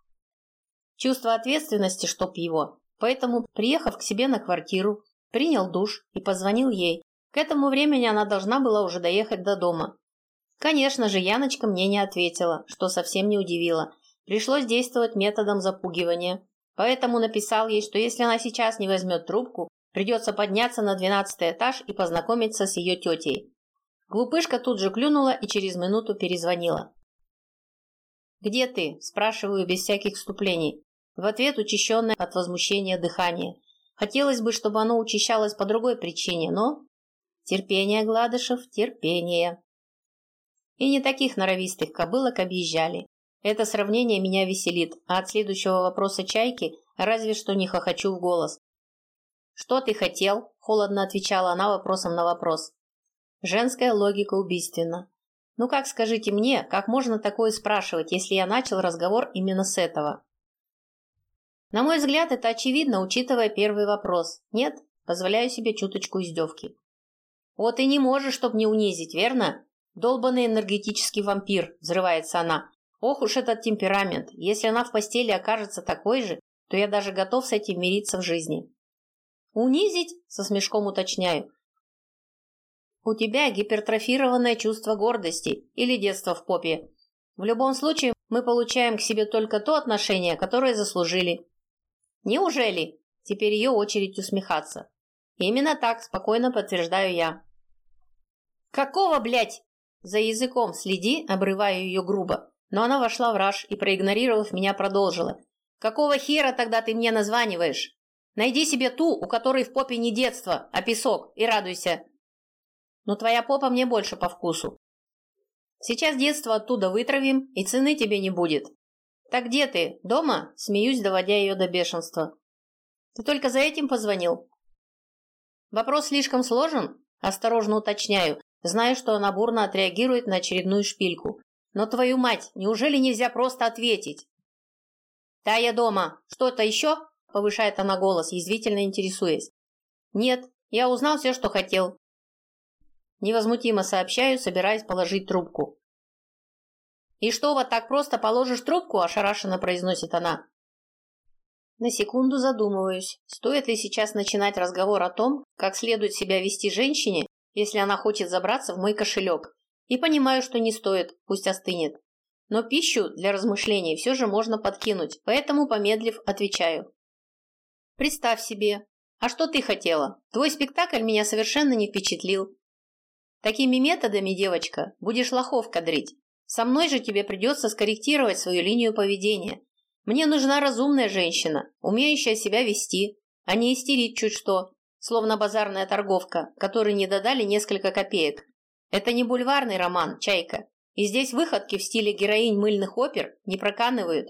Чувство ответственности, чтоб его. Поэтому, приехав к себе на квартиру, принял душ и позвонил ей. К этому времени она должна была уже доехать до дома. Конечно же, Яночка мне не ответила, что совсем не удивило. Пришлось действовать методом запугивания. Поэтому написал ей, что если она сейчас не возьмет трубку, придется подняться на двенадцатый этаж и познакомиться с ее тетей. Глупышка тут же клюнула и через минуту перезвонила. «Где ты?» – спрашиваю без всяких вступлений. В ответ учащенное от возмущения дыхание. Хотелось бы, чтобы оно учащалось по другой причине, но... Терпение, Гладышев, терпение. И не таких норовистых кобылок объезжали. Это сравнение меня веселит, а от следующего вопроса чайки разве что не хохочу в голос. «Что ты хотел?» – холодно отвечала она вопросом на вопрос. Женская логика убийственна. Ну как, скажите мне, как можно такое спрашивать, если я начал разговор именно с этого? На мой взгляд, это очевидно, учитывая первый вопрос. Нет, позволяю себе чуточку издевки. Вот и не можешь, чтоб не унизить, верно? Долбанный энергетический вампир, взрывается она. Ох уж этот темперамент. Если она в постели окажется такой же, то я даже готов с этим мириться в жизни. Унизить? Со смешком уточняю. У тебя гипертрофированное чувство гордости или детство в попе. В любом случае, мы получаем к себе только то отношение, которое заслужили. Неужели? Теперь ее очередь усмехаться. Именно так, спокойно подтверждаю я. Какого, блядь? За языком следи, обрываю ее грубо. Но она вошла в раж и, проигнорировав меня, продолжила. Какого хера тогда ты мне названиваешь? Найди себе ту, у которой в попе не детство, а песок, и радуйся. Но твоя попа мне больше по вкусу. Сейчас детство оттуда вытравим, и цены тебе не будет. Так где ты? Дома? Смеюсь, доводя ее до бешенства. Ты только за этим позвонил? Вопрос слишком сложен? Осторожно уточняю, Знаю, что она бурно отреагирует на очередную шпильку. Но твою мать, неужели нельзя просто ответить? «Да, я дома. Что-то еще?» – повышает она голос, язвительно интересуясь. «Нет, я узнал все, что хотел». Невозмутимо сообщаю, собираясь положить трубку. «И что, вот так просто положишь трубку?» – ошарашенно произносит она. На секунду задумываюсь, стоит ли сейчас начинать разговор о том, как следует себя вести женщине, если она хочет забраться в мой кошелек. И понимаю, что не стоит, пусть остынет. Но пищу для размышлений все же можно подкинуть, поэтому, помедлив, отвечаю. Представь себе. А что ты хотела? Твой спектакль меня совершенно не впечатлил. Такими методами, девочка, будешь лохов кадрить. Со мной же тебе придется скорректировать свою линию поведения. Мне нужна разумная женщина, умеющая себя вести, а не истерить чуть что, словно базарная торговка, которой не додали несколько копеек. Это не бульварный роман, «Чайка», и здесь выходки в стиле героинь мыльных опер не проканывают.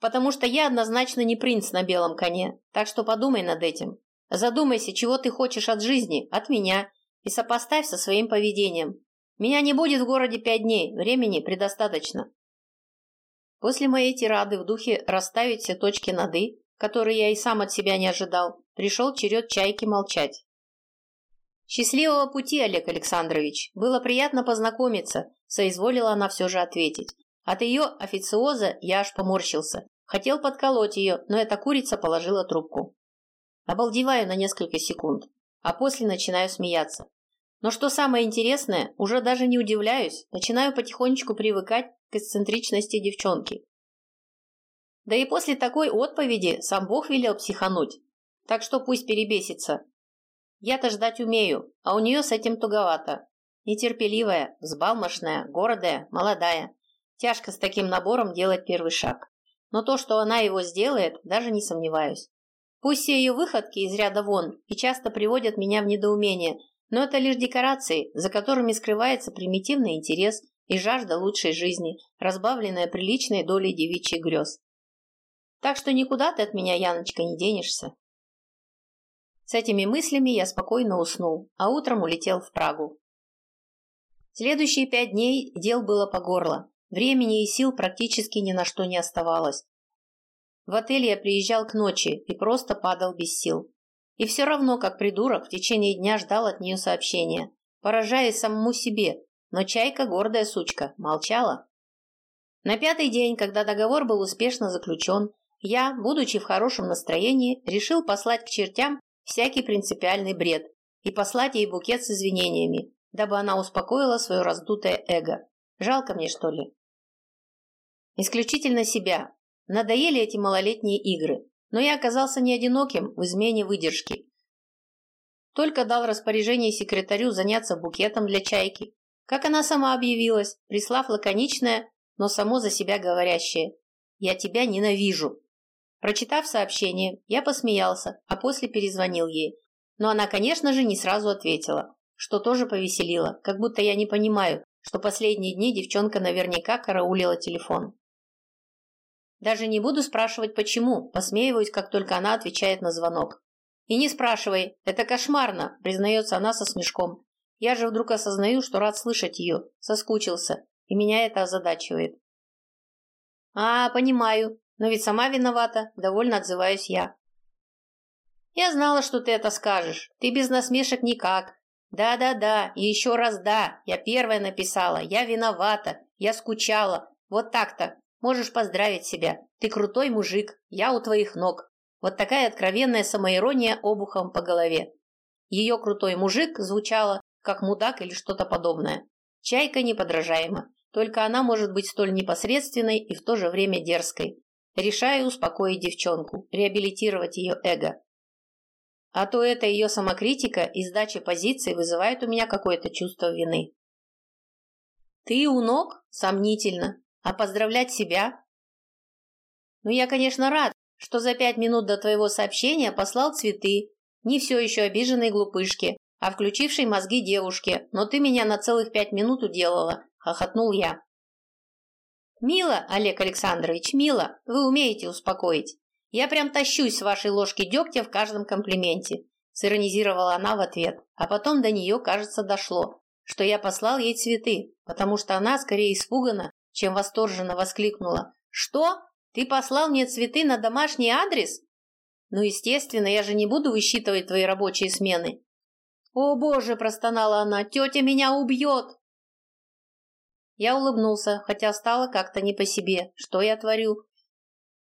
Потому что я однозначно не принц на белом коне, так что подумай над этим. Задумайся, чего ты хочешь от жизни, от меня, и сопоставь со своим поведением. Меня не будет в городе пять дней, времени предостаточно. После моей тирады в духе расставить все точки над «и», которые я и сам от себя не ожидал, пришел черед чайки молчать. «Счастливого пути, Олег Александрович! Было приятно познакомиться», – соизволила она все же ответить. От ее официоза я аж поморщился. Хотел подколоть ее, но эта курица положила трубку. Обалдеваю на несколько секунд, а после начинаю смеяться. Но что самое интересное, уже даже не удивляюсь, начинаю потихонечку привыкать к эксцентричности девчонки. Да и после такой отповеди сам Бог велел психануть. Так что пусть перебесится. Я-то ждать умею, а у нее с этим туговато. Нетерпеливая, взбалмошная, гордая, молодая. Тяжко с таким набором делать первый шаг. Но то, что она его сделает, даже не сомневаюсь. Пусть все ее выходки из ряда вон и часто приводят меня в недоумение, но это лишь декорации, за которыми скрывается примитивный интерес и жажда лучшей жизни, разбавленная приличной долей девичьих грез. Так что никуда ты от меня, Яночка, не денешься. С этими мыслями я спокойно уснул, а утром улетел в Прагу. Следующие пять дней дел было по горло. Времени и сил практически ни на что не оставалось. В отель я приезжал к ночи и просто падал без сил. И все равно, как придурок, в течение дня ждал от нее сообщения, поражаясь самому себе, но чайка, гордая сучка, молчала. На пятый день, когда договор был успешно заключен, я, будучи в хорошем настроении, решил послать к чертям всякий принципиальный бред и послать ей букет с извинениями, дабы она успокоила свое раздутое эго. Жалко мне, что ли? Исключительно себя. Надоели эти малолетние игры. Но я оказался не одиноким в измене выдержки. Только дал распоряжение секретарю заняться букетом для чайки. Как она сама объявилась, прислав лаконичное, но само за себя говорящее «Я тебя ненавижу». Прочитав сообщение, я посмеялся, а после перезвонил ей. Но она, конечно же, не сразу ответила, что тоже повеселило, как будто я не понимаю, что последние дни девчонка наверняка караулила телефон. Даже не буду спрашивать, почему, посмеиваюсь, как только она отвечает на звонок. И не спрашивай, это кошмарно, признается она со смешком. Я же вдруг осознаю, что рад слышать ее, соскучился, и меня это озадачивает. А, понимаю, но ведь сама виновата, довольно отзываюсь я. Я знала, что ты это скажешь. Ты без насмешек никак. Да-да-да, и еще раз да. Я первая написала. Я виновата. Я скучала. Вот так-то. Можешь поздравить себя. Ты крутой мужик. Я у твоих ног. Вот такая откровенная самоирония обухом по голове. Ее крутой мужик звучало, как мудак или что-то подобное. Чайка неподражаема. Только она может быть столь непосредственной и в то же время дерзкой. Решаю успокоить девчонку, реабилитировать ее эго. А то эта ее самокритика и сдача позиции вызывает у меня какое-то чувство вины. Ты у ног? Сомнительно. А поздравлять себя? Ну, я, конечно, рад, что за пять минут до твоего сообщения послал цветы, не все еще обиженной глупышке, а включившей мозги девушке, но ты меня на целых пять минут уделала, хохотнул я. «Мило, Олег Александрович, мило, вы умеете успокоить. Я прям тащусь с вашей ложки дегтя в каждом комплименте», сиронизировала она в ответ, а потом до нее, кажется, дошло, что я послал ей цветы, потому что она скорее испугана, чем восторженно воскликнула. «Что? Ты послал мне цветы на домашний адрес?» «Ну, естественно, я же не буду высчитывать твои рабочие смены». «О, боже!» – простонала она. «Тетя меня убьет!» Я улыбнулся, хотя стало как-то не по себе. Что я творю?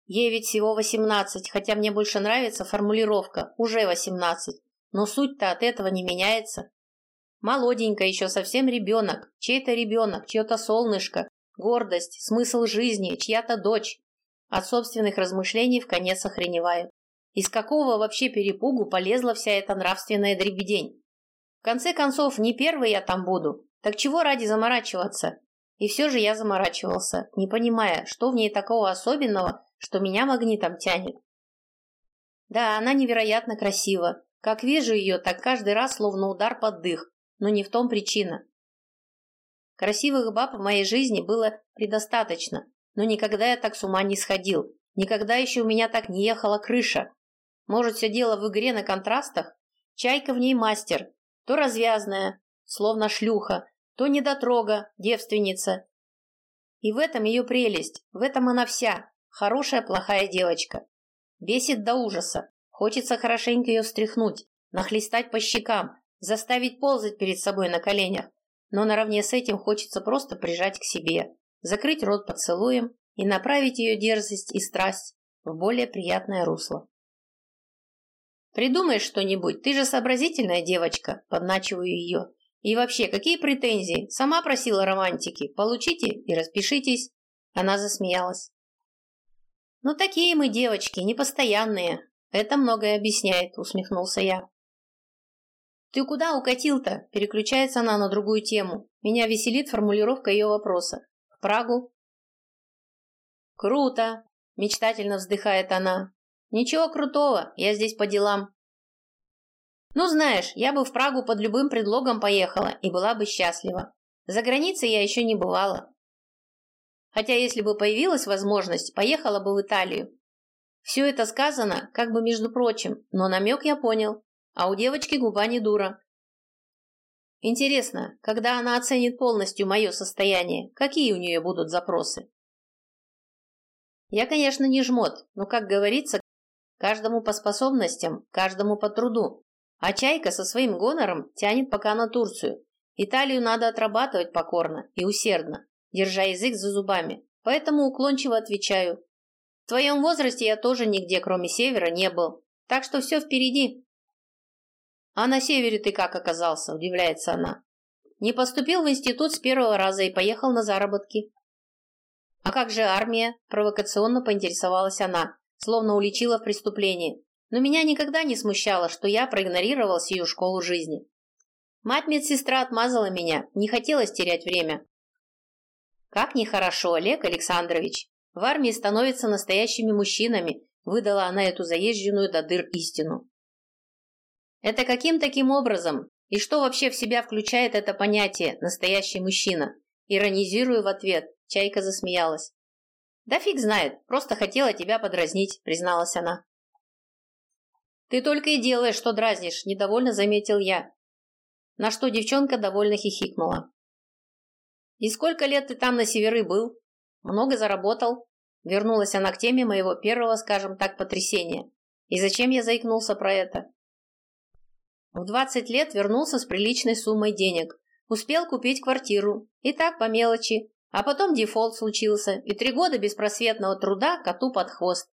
Ей ведь всего восемнадцать, хотя мне больше нравится формулировка «уже восемнадцать». Но суть-то от этого не меняется. Молоденькая еще совсем ребенок, чей-то ребенок, чье-то солнышко, гордость, смысл жизни, чья-то дочь. От собственных размышлений в конец охреневаю. Из какого вообще перепугу полезла вся эта нравственная дребедень? Конце концов, не первый я там буду, так чего ради заморачиваться? И все же я заморачивался, не понимая, что в ней такого особенного, что меня магнитом тянет. Да, она невероятно красива. Как вижу ее, так каждый раз словно удар под дых, но не в том причина. Красивых баб в моей жизни было предостаточно, но никогда я так с ума не сходил, никогда еще у меня так не ехала крыша. Может, все дело в игре на контрастах? Чайка в ней мастер, то развязная, словно шлюха, то недотрога, девственница. И в этом ее прелесть, в этом она вся, хорошая плохая девочка. Бесит до ужаса, хочется хорошенько ее встряхнуть, нахлестать по щекам, заставить ползать перед собой на коленях, но наравне с этим хочется просто прижать к себе, закрыть рот поцелуем и направить ее дерзость и страсть в более приятное русло. «Придумай что-нибудь, ты же сообразительная девочка», – подначиваю ее. «И вообще, какие претензии? Сама просила романтики. Получите и распишитесь». Она засмеялась. «Ну, такие мы девочки, непостоянные. Это многое объясняет», – усмехнулся я. «Ты куда укатил-то?» – переключается она на другую тему. Меня веселит формулировка ее вопроса. «В Прагу?» «Круто!» – мечтательно вздыхает она. «Ничего крутого, я здесь по делам». «Ну, знаешь, я бы в Прагу под любым предлогом поехала и была бы счастлива. За границей я еще не бывала. Хотя, если бы появилась возможность, поехала бы в Италию. Все это сказано, как бы между прочим, но намек я понял. А у девочки губа не дура. Интересно, когда она оценит полностью мое состояние, какие у нее будут запросы? Я, конечно, не жмот, но, как говорится, каждому по способностям, каждому по труду. А Чайка со своим гонором тянет пока на Турцию. Италию надо отрабатывать покорно и усердно, держа язык за зубами. Поэтому уклончиво отвечаю. В твоем возрасте я тоже нигде, кроме севера, не был. Так что все впереди. «А на севере ты как оказался?» – удивляется она. «Не поступил в институт с первого раза и поехал на заработки». «А как же армия?» – провокационно поинтересовалась она, словно уличила в преступлении. Но меня никогда не смущало, что я проигнорировал сию школу жизни. Мать-медсестра отмазала меня, не хотелось терять время. «Как нехорошо, Олег Александрович! В армии становятся настоящими мужчинами», выдала она эту заезженную до дыр истину. Это каким таким образом? И что вообще в себя включает это понятие «настоящий мужчина»? Иронизирую в ответ. Чайка засмеялась. «Да фиг знает, просто хотела тебя подразнить», призналась она. «Ты только и делаешь, что дразнишь», недовольно заметил я. На что девчонка довольно хихикнула. «И сколько лет ты там на северы был? Много заработал?» Вернулась она к теме моего первого, скажем так, потрясения. И зачем я заикнулся про это? В 20 лет вернулся с приличной суммой денег. Успел купить квартиру. И так по мелочи. А потом дефолт случился. И три года беспросветного труда коту под хвост.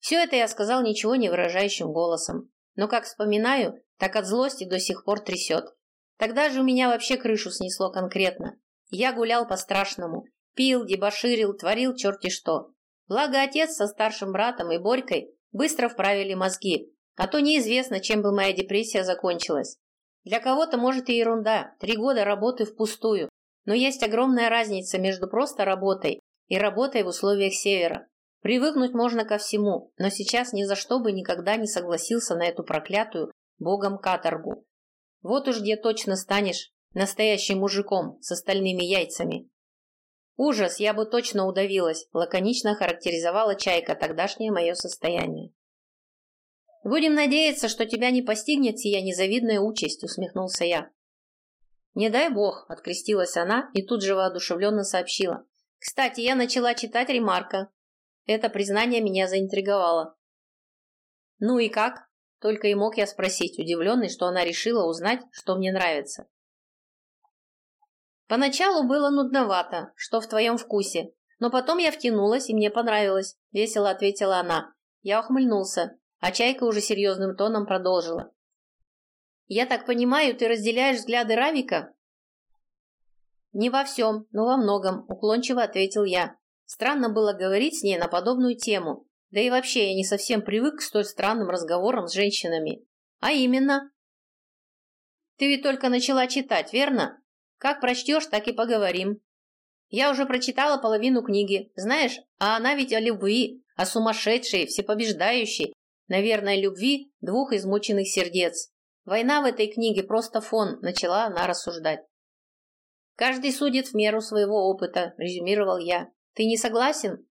Все это я сказал ничего не выражающим голосом. Но как вспоминаю, так от злости до сих пор трясет. Тогда же у меня вообще крышу снесло конкретно. Я гулял по-страшному. Пил, дебоширил, творил черти что. Благо отец со старшим братом и Борькой быстро вправили мозги. А то неизвестно, чем бы моя депрессия закончилась. Для кого-то, может, и ерунда. Три года работы впустую. Но есть огромная разница между просто работой и работой в условиях севера. Привыкнуть можно ко всему, но сейчас ни за что бы никогда не согласился на эту проклятую богом каторгу. Вот уж где точно станешь настоящим мужиком с остальными яйцами. Ужас, я бы точно удавилась, лаконично характеризовала Чайка тогдашнее мое состояние. «Будем надеяться, что тебя не постигнет сия незавидная участь», — усмехнулся я. «Не дай бог», — открестилась она и тут же воодушевленно сообщила. «Кстати, я начала читать Ремарка. Это признание меня заинтриговало». «Ну и как?» — только и мог я спросить, удивленный, что она решила узнать, что мне нравится. «Поначалу было нудновато, что в твоем вкусе, но потом я втянулась, и мне понравилось», — весело ответила она. Я ухмыльнулся. А Чайка уже серьезным тоном продолжила. «Я так понимаю, ты разделяешь взгляды Равика?» «Не во всем, но во многом», – уклончиво ответил я. Странно было говорить с ней на подобную тему, да и вообще я не совсем привык к столь странным разговорам с женщинами. А именно? Ты ведь только начала читать, верно? Как прочтешь, так и поговорим. Я уже прочитала половину книги, знаешь, а она ведь о любви, о сумасшедшей, всепобеждающей, наверное, любви двух измученных сердец. Война в этой книге просто фон, начала она рассуждать. Каждый судит в меру своего опыта, резюмировал я. Ты не согласен?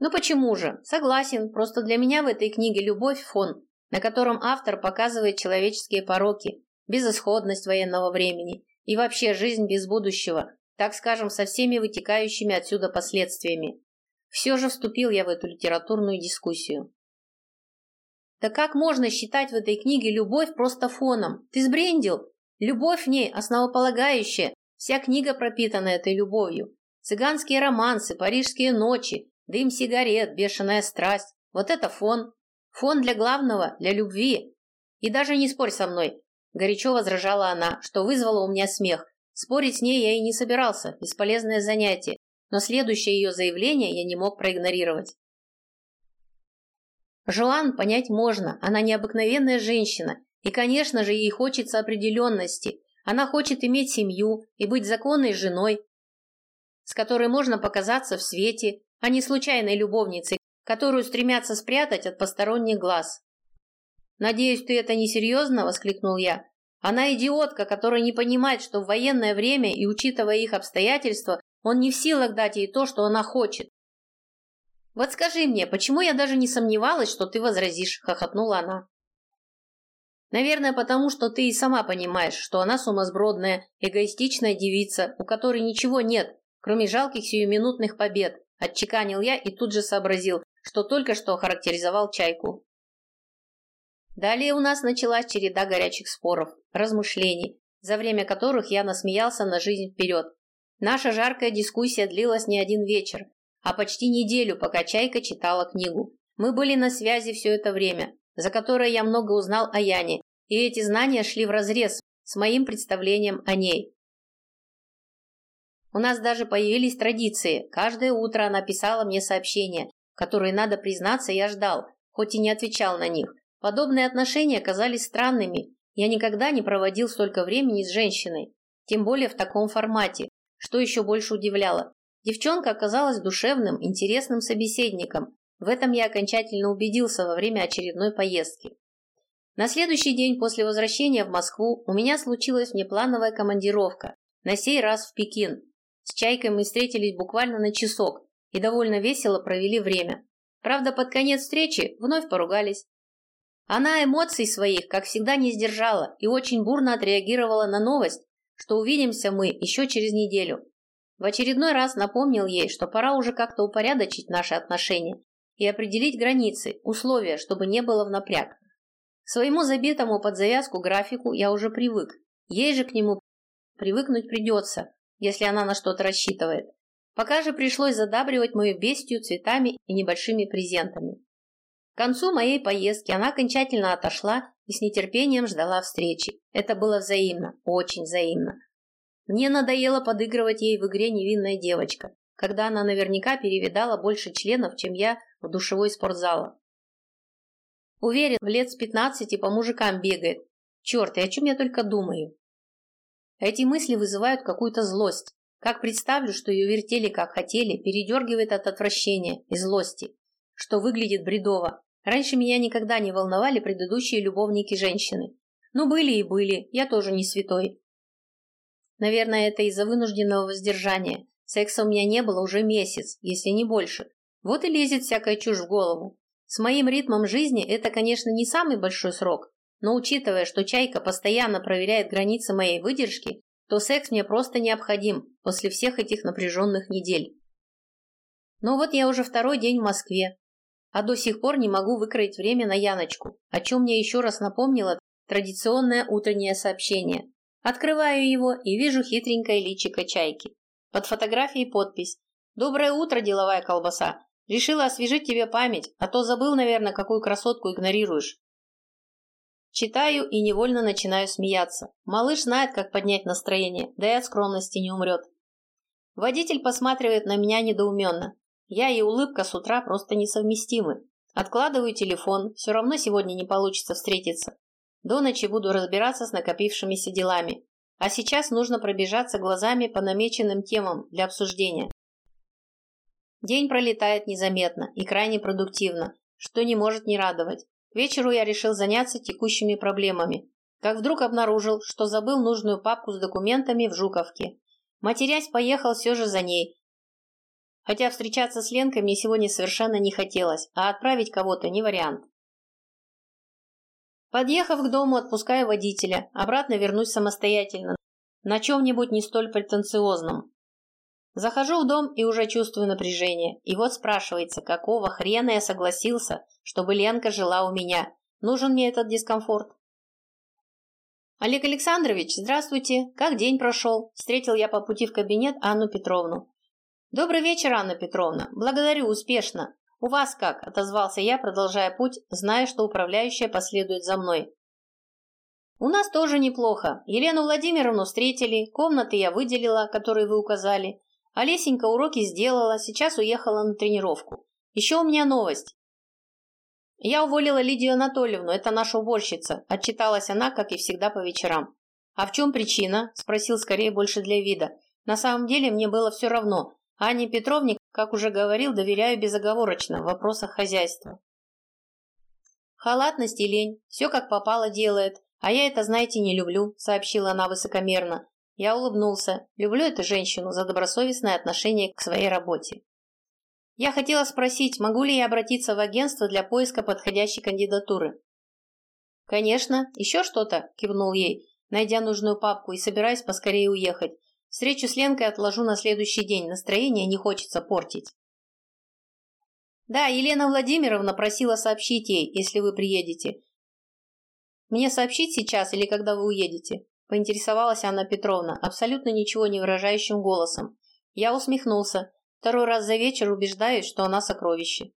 Ну почему же? Согласен, просто для меня в этой книге любовь фон, на котором автор показывает человеческие пороки, безысходность военного времени и вообще жизнь без будущего, так скажем, со всеми вытекающими отсюда последствиями. Все же вступил я в эту литературную дискуссию. Да как можно считать в этой книге любовь просто фоном? Ты сбрендил? Любовь в ней основополагающая, вся книга пропитана этой любовью. Цыганские романсы, парижские ночи, дым сигарет, бешеная страсть. Вот это фон. Фон для главного, для любви. И даже не спорь со мной, горячо возражала она, что вызвало у меня смех. Спорить с ней я и не собирался, бесполезное занятие, но следующее ее заявление я не мог проигнорировать. Жоан понять можно, она необыкновенная женщина, и, конечно же, ей хочется определенности. Она хочет иметь семью и быть законной женой, с которой можно показаться в свете, а не случайной любовницей, которую стремятся спрятать от посторонних глаз. «Надеюсь, ты это несерьезно?» – воскликнул я. «Она идиотка, которая не понимает, что в военное время и учитывая их обстоятельства, он не в силах дать ей то, что она хочет». «Вот скажи мне, почему я даже не сомневалась, что ты возразишь?» – хохотнула она. «Наверное, потому что ты и сама понимаешь, что она сумасбродная, эгоистичная девица, у которой ничего нет, кроме жалких сиюминутных побед», – отчеканил я и тут же сообразил, что только что охарактеризовал чайку. Далее у нас началась череда горячих споров, размышлений, за время которых я насмеялся на жизнь вперед. Наша жаркая дискуссия длилась не один вечер, а почти неделю, пока Чайка читала книгу. Мы были на связи все это время, за которое я много узнал о Яне, и эти знания шли вразрез с моим представлением о ней. У нас даже появились традиции. Каждое утро она писала мне сообщения, которые, надо признаться, я ждал, хоть и не отвечал на них. Подобные отношения казались странными. Я никогда не проводил столько времени с женщиной, тем более в таком формате, что еще больше удивляло. Девчонка оказалась душевным, интересным собеседником. В этом я окончательно убедился во время очередной поездки. На следующий день после возвращения в Москву у меня случилась внеплановая командировка, на сей раз в Пекин. С Чайкой мы встретились буквально на часок, и довольно весело провели время. Правда, под конец встречи вновь поругались. Она эмоций своих, как всегда, не сдержала и очень бурно отреагировала на новость, что увидимся мы еще через неделю. В очередной раз напомнил ей, что пора уже как-то упорядочить наши отношения и определить границы, условия, чтобы не было в напряг. К своему забитому под завязку графику я уже привык. Ей же к нему привыкнуть придется, если она на что-то рассчитывает. Пока же пришлось задабривать мою бестию цветами и небольшими презентами. К концу моей поездки она окончательно отошла и с нетерпением ждала встречи. Это было взаимно, очень взаимно. Мне надоело подыгрывать ей в игре невинная девочка, когда она наверняка перевидала больше членов, чем я в душевой спортзала. Уверен, в лет с пятнадцати по мужикам бегает. Черт, и о чем я только думаю. Эти мысли вызывают какую-то злость. Как представлю, что ее вертели как хотели, передергивает от отвращения и злости, что выглядит бредово. Раньше меня никогда не волновали предыдущие любовники женщины. Ну, были и были, я тоже не святой. Наверное, это из-за вынужденного воздержания. Секса у меня не было уже месяц, если не больше. Вот и лезет всякая чушь в голову. С моим ритмом жизни это, конечно, не самый большой срок, но учитывая, что Чайка постоянно проверяет границы моей выдержки, то секс мне просто необходим после всех этих напряженных недель. Но вот я уже второй день в Москве, а до сих пор не могу выкроить время на Яночку, о чем мне еще раз напомнило традиционное утреннее сообщение. Открываю его и вижу хитренькое личико чайки. Под фотографией подпись «Доброе утро, деловая колбаса. Решила освежить тебе память, а то забыл, наверное, какую красотку игнорируешь. Читаю и невольно начинаю смеяться. Малыш знает, как поднять настроение, да и от скромности не умрет. Водитель посматривает на меня недоуменно. Я и улыбка с утра просто несовместимы. Откладываю телефон, все равно сегодня не получится встретиться. До ночи буду разбираться с накопившимися делами. А сейчас нужно пробежаться глазами по намеченным темам для обсуждения. День пролетает незаметно и крайне продуктивно, что не может не радовать. К вечеру я решил заняться текущими проблемами, как вдруг обнаружил, что забыл нужную папку с документами в Жуковке. Матерясь, поехал все же за ней. Хотя встречаться с Ленкой мне сегодня совершенно не хотелось, а отправить кого-то не вариант. Подъехав к дому, отпускаю водителя, обратно вернусь самостоятельно, на чем-нибудь не столь претенциозном. Захожу в дом и уже чувствую напряжение. И вот спрашивается, какого хрена я согласился, чтобы Ленка жила у меня? Нужен мне этот дискомфорт? Олег Александрович, здравствуйте. Как день прошел? Встретил я по пути в кабинет Анну Петровну. Добрый вечер, Анна Петровна. Благодарю, успешно. У вас как? Отозвался я, продолжая путь, зная, что управляющая последует за мной. У нас тоже неплохо. Елену Владимировну встретили, комнаты я выделила, которые вы указали. Олесенька уроки сделала, сейчас уехала на тренировку. Еще у меня новость. Я уволила Лидию Анатольевну, это наша уборщица, отчиталась она, как и всегда по вечерам. А в чем причина? Спросил скорее больше для вида. На самом деле мне было все равно. Анне Петровне, как уже говорил, доверяю безоговорочно в вопросах хозяйства. Халатность и лень, все как попало делает, а я это, знаете, не люблю, сообщила она высокомерно. Я улыбнулся. Люблю эту женщину за добросовестное отношение к своей работе. Я хотела спросить, могу ли я обратиться в агентство для поиска подходящей кандидатуры? Конечно. Еще что-то? Кивнул ей, найдя нужную папку и собираясь поскорее уехать. Встречу с Ленкой отложу на следующий день. Настроение не хочется портить. Да, Елена Владимировна просила сообщить ей, если вы приедете. Мне сообщить сейчас или когда вы уедете? Поинтересовалась Анна Петровна, абсолютно ничего не выражающим голосом. Я усмехнулся. Второй раз за вечер убеждаюсь, что она сокровище.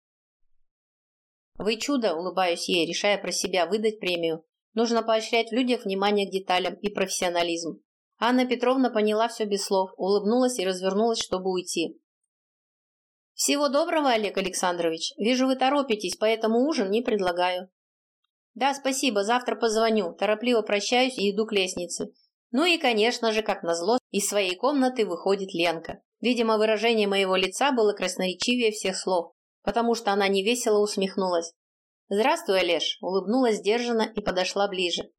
Вы чудо, улыбаюсь ей, решая про себя выдать премию. Нужно поощрять в людях внимание к деталям и профессионализм. Анна Петровна поняла все без слов, улыбнулась и развернулась, чтобы уйти. «Всего доброго, Олег Александрович. Вижу, вы торопитесь, поэтому ужин не предлагаю». «Да, спасибо, завтра позвоню». Торопливо прощаюсь и иду к лестнице. Ну и, конечно же, как назло, из своей комнаты выходит Ленка. Видимо, выражение моего лица было красноречивее всех слов, потому что она невесело усмехнулась. «Здравствуй, Олеж», — улыбнулась сдержанно и подошла ближе.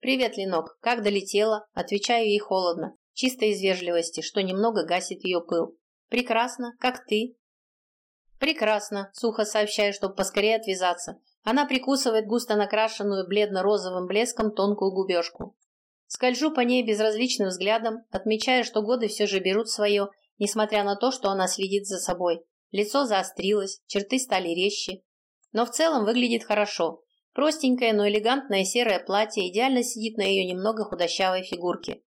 «Привет, Ленок, как долетела?» Отвечаю ей холодно, чисто из вежливости, что немного гасит ее пыл. «Прекрасно, как ты?» «Прекрасно», — сухо сообщаю, чтобы поскорее отвязаться. Она прикусывает густо накрашенную бледно-розовым блеском тонкую губежку. Скольжу по ней безразличным взглядом, отмечая, что годы все же берут свое, несмотря на то, что она следит за собой. Лицо заострилось, черты стали резче. Но в целом выглядит хорошо. Простенькое, но элегантное серое платье идеально сидит на ее немного худощавой фигурке.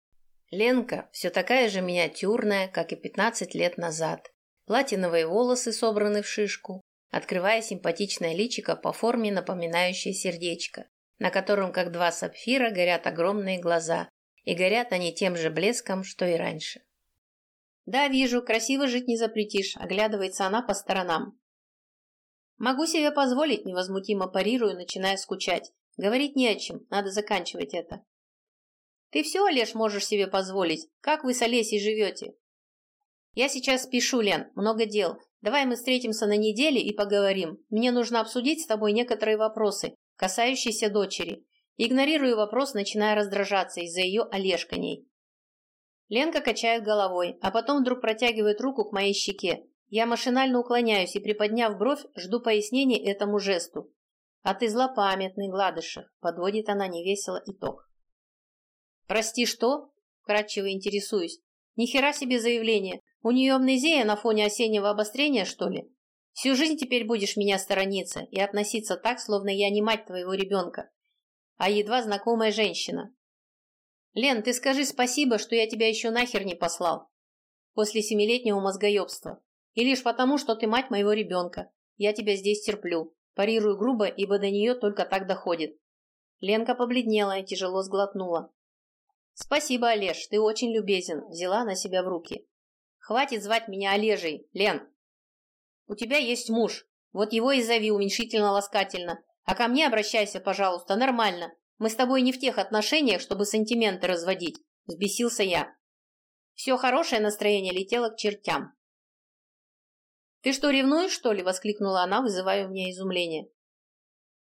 Ленка все такая же миниатюрная, как и 15 лет назад. Платиновые волосы собраны в шишку, открывая симпатичное личико по форме, напоминающее сердечко, на котором, как два сапфира, горят огромные глаза, и горят они тем же блеском, что и раньше. «Да, вижу, красиво жить не запретишь», — оглядывается она по сторонам. «Могу себе позволить», — невозмутимо парирую, начиная скучать. «Говорить не о чем, надо заканчивать это». «Ты все, Олеж, можешь себе позволить? Как вы с Олесей живете?» «Я сейчас спешу, Лен, много дел. Давай мы встретимся на неделе и поговорим. Мне нужно обсудить с тобой некоторые вопросы, касающиеся дочери. Игнорирую вопрос, начиная раздражаться из-за ее олешканей. Ленка качает головой, а потом вдруг протягивает руку к моей щеке. Я машинально уклоняюсь и, приподняв бровь, жду пояснений этому жесту. «А ты злопамятный, Гладышев», — подводит она невесело итог. «Прости, что?» — вкратчиво интересуюсь. «Ни хера себе заявление. У нее амнезия на фоне осеннего обострения, что ли? Всю жизнь теперь будешь меня сторониться и относиться так, словно я не мать твоего ребенка, а едва знакомая женщина. Лен, ты скажи спасибо, что я тебя еще нахер не послал после семилетнего мозгоебства. И лишь потому, что ты мать моего ребенка. Я тебя здесь терплю. Парирую грубо, ибо до нее только так доходит. Ленка побледнела и тяжело сглотнула. «Спасибо, Олеж, ты очень любезен», — взяла на себя в руки. Хватит звать меня Олежей, Лен. У тебя есть муж, вот его и зови уменьшительно-ласкательно. А ко мне обращайся, пожалуйста, нормально. Мы с тобой не в тех отношениях, чтобы сантименты разводить. Взбесился я. Все хорошее настроение летело к чертям. «Ты что, ревнуешь, что ли?» – воскликнула она, вызывая у меня изумление.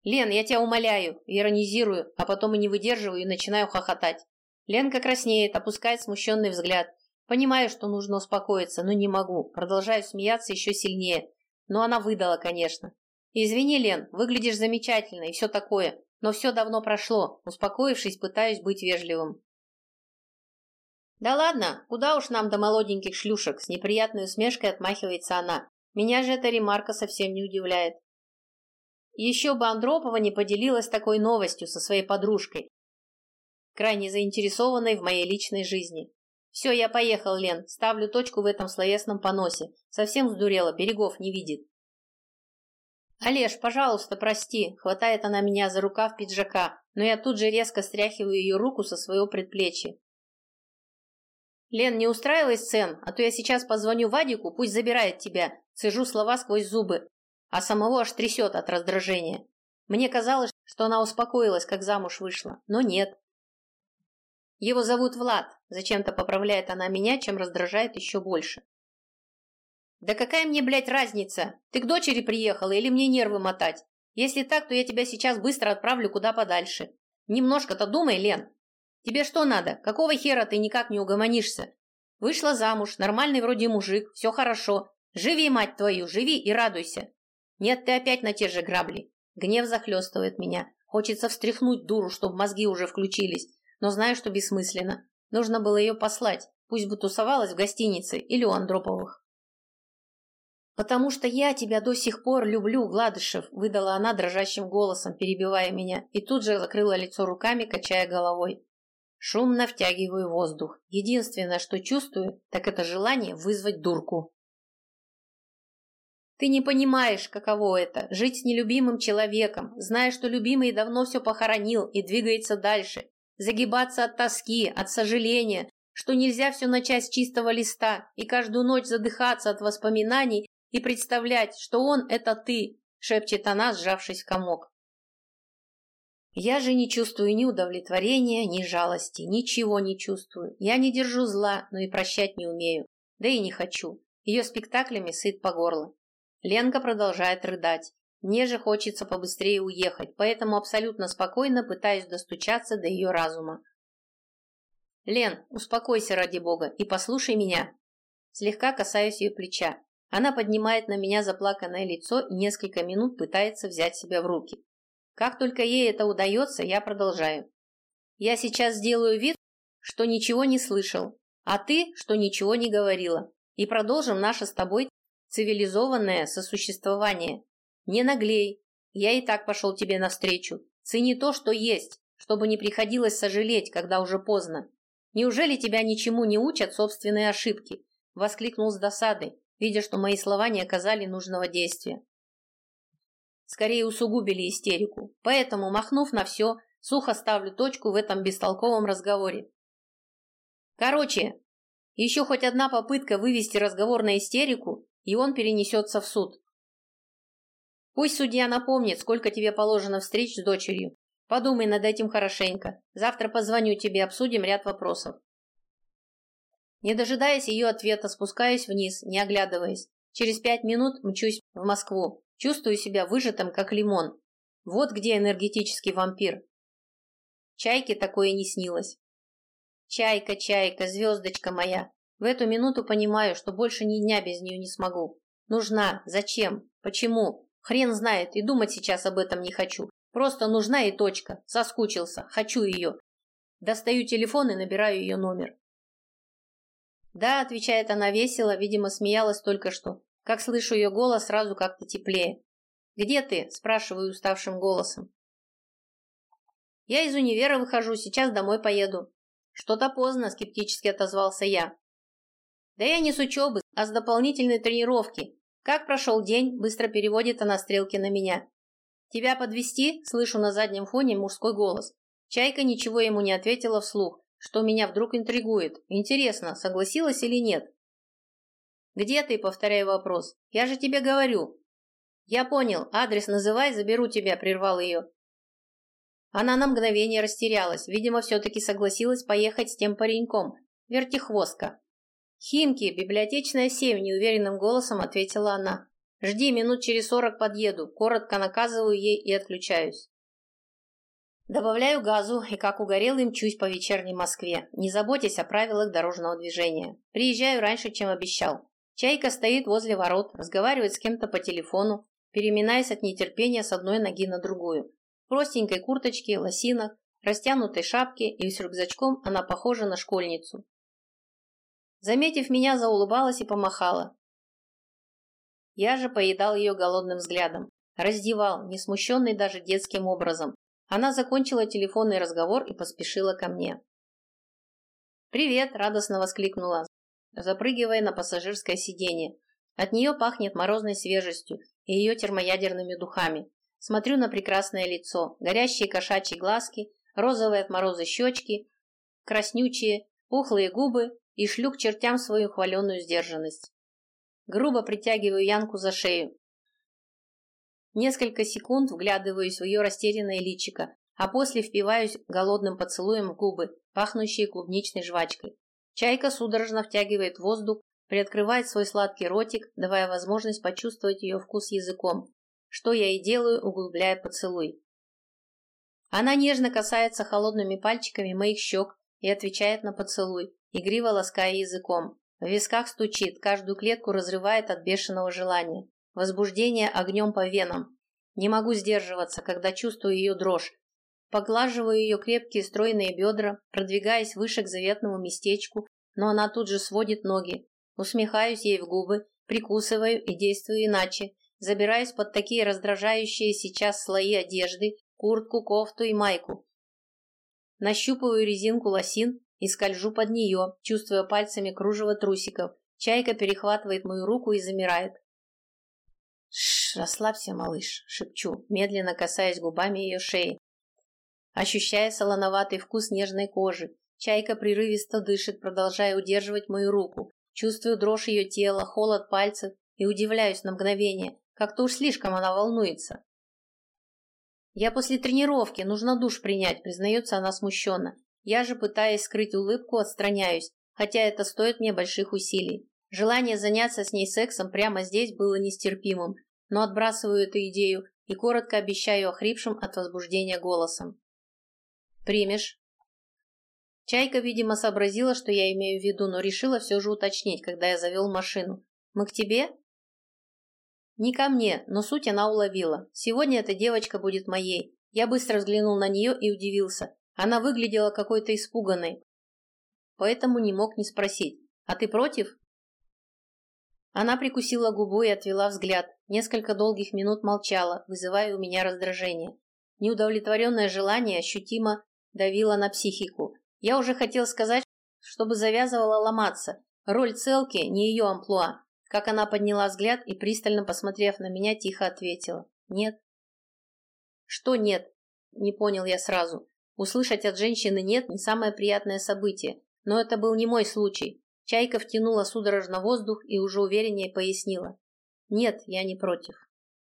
«Лен, я тебя умоляю, иронизирую, а потом и не выдерживаю и начинаю хохотать. Ленка краснеет, опускает смущенный взгляд. Понимаю, что нужно успокоиться, но не могу. Продолжаю смеяться еще сильнее. Но она выдала, конечно. «Извини, Лен, выглядишь замечательно и все такое, но все давно прошло. Успокоившись, пытаюсь быть вежливым». «Да ладно, куда уж нам до молоденьких шлюшек?» С неприятной усмешкой отмахивается она. «Меня же эта ремарка совсем не удивляет». Еще бы Андропова не поделилась такой новостью со своей подружкой, крайне заинтересованной в моей личной жизни. «Все, я поехал, Лен, ставлю точку в этом словесном поносе. Совсем сдурела, берегов не видит». «Олеж, пожалуйста, прости», — хватает она меня за рукав пиджака, но я тут же резко стряхиваю ее руку со своего предплечья. «Лен, не устраивай сцен, а то я сейчас позвоню Вадику, пусть забирает тебя», цежу слова сквозь зубы, а самого аж трясет от раздражения. Мне казалось, что она успокоилась, как замуж вышла, но нет. Его зовут Влад, зачем-то поправляет она меня, чем раздражает еще больше. Да какая мне, блядь, разница? Ты к дочери приехала или мне нервы мотать? Если так, то я тебя сейчас быстро отправлю куда подальше. Немножко-то думай, Лен. Тебе что надо? Какого хера ты никак не угомонишься? Вышла замуж, нормальный вроде мужик, все хорошо. Живи, мать твою, живи и радуйся. Нет, ты опять на те же грабли. Гнев захлестывает меня. Хочется встряхнуть дуру, чтобы мозги уже включились. Но знаю, что бессмысленно. Нужно было ее послать. Пусть бы тусовалась в гостинице или у Андроповых. «Потому что я тебя до сих пор люблю, Гладышев», — выдала она дрожащим голосом, перебивая меня, и тут же закрыла лицо руками, качая головой. Шумно втягиваю воздух. Единственное, что чувствую, так это желание вызвать дурку. Ты не понимаешь, каково это – жить с нелюбимым человеком, зная, что любимый давно все похоронил и двигается дальше, загибаться от тоски, от сожаления, что нельзя все начать с чистого листа и каждую ночь задыхаться от воспоминаний и представлять, что он – это ты, шепчет она, сжавшись в комок. Я же не чувствую ни удовлетворения, ни жалости, ничего не чувствую. Я не держу зла, но и прощать не умею. Да и не хочу. Ее спектаклями сыт по горло. Ленка продолжает рыдать. Мне же хочется побыстрее уехать, поэтому абсолютно спокойно пытаюсь достучаться до ее разума. «Лен, успокойся ради бога и послушай меня». Слегка касаюсь ее плеча. Она поднимает на меня заплаканное лицо и несколько минут пытается взять себя в руки. Как только ей это удается, я продолжаю. Я сейчас сделаю вид, что ничего не слышал, а ты, что ничего не говорила, и продолжим наше с тобой цивилизованное сосуществование. Не наглей. Я и так пошел тебе навстречу. Цени то, что есть, чтобы не приходилось сожалеть, когда уже поздно. Неужели тебя ничему не учат собственные ошибки? Воскликнул с досадой, видя, что мои слова не оказали нужного действия. Скорее усугубили истерику. Поэтому, махнув на все, сухо ставлю точку в этом бестолковом разговоре. Короче, еще хоть одна попытка вывести разговор на истерику, и он перенесется в суд. Пусть судья напомнит, сколько тебе положено встреч с дочерью. Подумай над этим хорошенько. Завтра позвоню тебе, обсудим ряд вопросов. Не дожидаясь ее ответа, спускаюсь вниз, не оглядываясь. Через пять минут мчусь в Москву. Чувствую себя выжатым, как лимон. Вот где энергетический вампир. Чайке такое не снилось. Чайка, чайка, звездочка моя. В эту минуту понимаю, что больше ни дня без нее не смогу. Нужна. Зачем? Почему? Хрен знает, и думать сейчас об этом не хочу. Просто нужна и точка. Соскучился. Хочу ее. Достаю телефон и набираю ее номер. «Да», — отвечает она весело, видимо, смеялась только что. Как слышу ее голос, сразу как-то теплее. «Где ты?» — спрашиваю уставшим голосом. «Я из универа выхожу, сейчас домой поеду». «Что-то поздно», — скептически отозвался я. Да я не с учебы, а с дополнительной тренировки. Как прошел день, быстро переводит она стрелки на меня. Тебя подвести? слышу на заднем фоне мужской голос. Чайка ничего ему не ответила вслух, что меня вдруг интригует. Интересно, согласилась или нет? Где ты, повторяю вопрос. Я же тебе говорю. Я понял, адрес называй, заберу тебя, прервал ее. Она на мгновение растерялась, видимо, все-таки согласилась поехать с тем пареньком, вертихвостка. «Химки, библиотечная семь», – неуверенным голосом ответила она. «Жди, минут через сорок подъеду», – коротко наказываю ей и отключаюсь. Добавляю газу и, как угорелый, мчусь по вечерней Москве, не заботясь о правилах дорожного движения. Приезжаю раньше, чем обещал. Чайка стоит возле ворот, разговаривает с кем-то по телефону, переминаясь от нетерпения с одной ноги на другую. В простенькой курточке, лосинах, растянутой шапке и с рюкзачком она похожа на школьницу. Заметив меня, заулыбалась и помахала. Я же поедал ее голодным взглядом. Раздевал, не смущенный даже детским образом, она закончила телефонный разговор и поспешила ко мне. «Привет!» – радостно воскликнула, запрыгивая на пассажирское сиденье. От нее пахнет морозной свежестью и ее термоядерными духами. Смотрю на прекрасное лицо, горящие кошачьи глазки, розовые от мороза щечки, краснючие, пухлые губы и шлю к чертям свою хваленную сдержанность. Грубо притягиваю Янку за шею, Несколько секунд вглядываюсь в ее растерянное личико, а после впиваюсь голодным поцелуем в губы, пахнущие клубничной жвачкой. Чайка судорожно втягивает воздух, приоткрывает свой сладкий ротик, давая возможность почувствовать ее вкус языком, что я и делаю, углубляя поцелуй. Она нежно касается холодными пальчиками моих щек и отвечает на поцелуй, игриво лаская языком. В висках стучит, каждую клетку разрывает от бешеного желания. Возбуждение огнем по венам. Не могу сдерживаться, когда чувствую ее дрожь. Поглаживаю ее крепкие стройные бедра, продвигаясь выше к заветному местечку, но она тут же сводит ноги. Усмехаюсь ей в губы, прикусываю и действую иначе, забираюсь под такие раздражающие сейчас слои одежды, куртку, кофту и майку. Нащупываю резинку лосин и скольжу под нее, чувствуя пальцами кружево трусиков. Чайка перехватывает мою руку и замирает. Шш, расслабься, малыш, шепчу, медленно касаясь губами ее шеи. Ощущая солоноватый вкус нежной кожи, чайка прерывисто дышит, продолжая удерживать мою руку. Чувствую дрожь ее тела, холод пальцев и удивляюсь на мгновение, как-то уж слишком она волнуется. «Я после тренировки, нужно душ принять», — признается она смущенно. Я же, пытаясь скрыть улыбку, отстраняюсь, хотя это стоит мне больших усилий. Желание заняться с ней сексом прямо здесь было нестерпимым, но отбрасываю эту идею и коротко обещаю охрипшим от возбуждения голосом. «Примешь?» Чайка, видимо, сообразила, что я имею в виду, но решила все же уточнить, когда я завел машину. «Мы к тебе?» «Не ко мне, но суть она уловила. Сегодня эта девочка будет моей». Я быстро взглянул на нее и удивился. Она выглядела какой-то испуганной, поэтому не мог не спросить. «А ты против?» Она прикусила губу и отвела взгляд. Несколько долгих минут молчала, вызывая у меня раздражение. Неудовлетворенное желание ощутимо давило на психику. Я уже хотел сказать, чтобы завязывала ломаться. Роль целки не ее амплуа. Как она подняла взгляд и, пристально посмотрев на меня, тихо ответила. «Нет». «Что нет?» Не понял я сразу. Услышать от женщины «нет» не самое приятное событие. Но это был не мой случай. Чайка втянула судорожно воздух и уже увереннее пояснила. «Нет, я не против».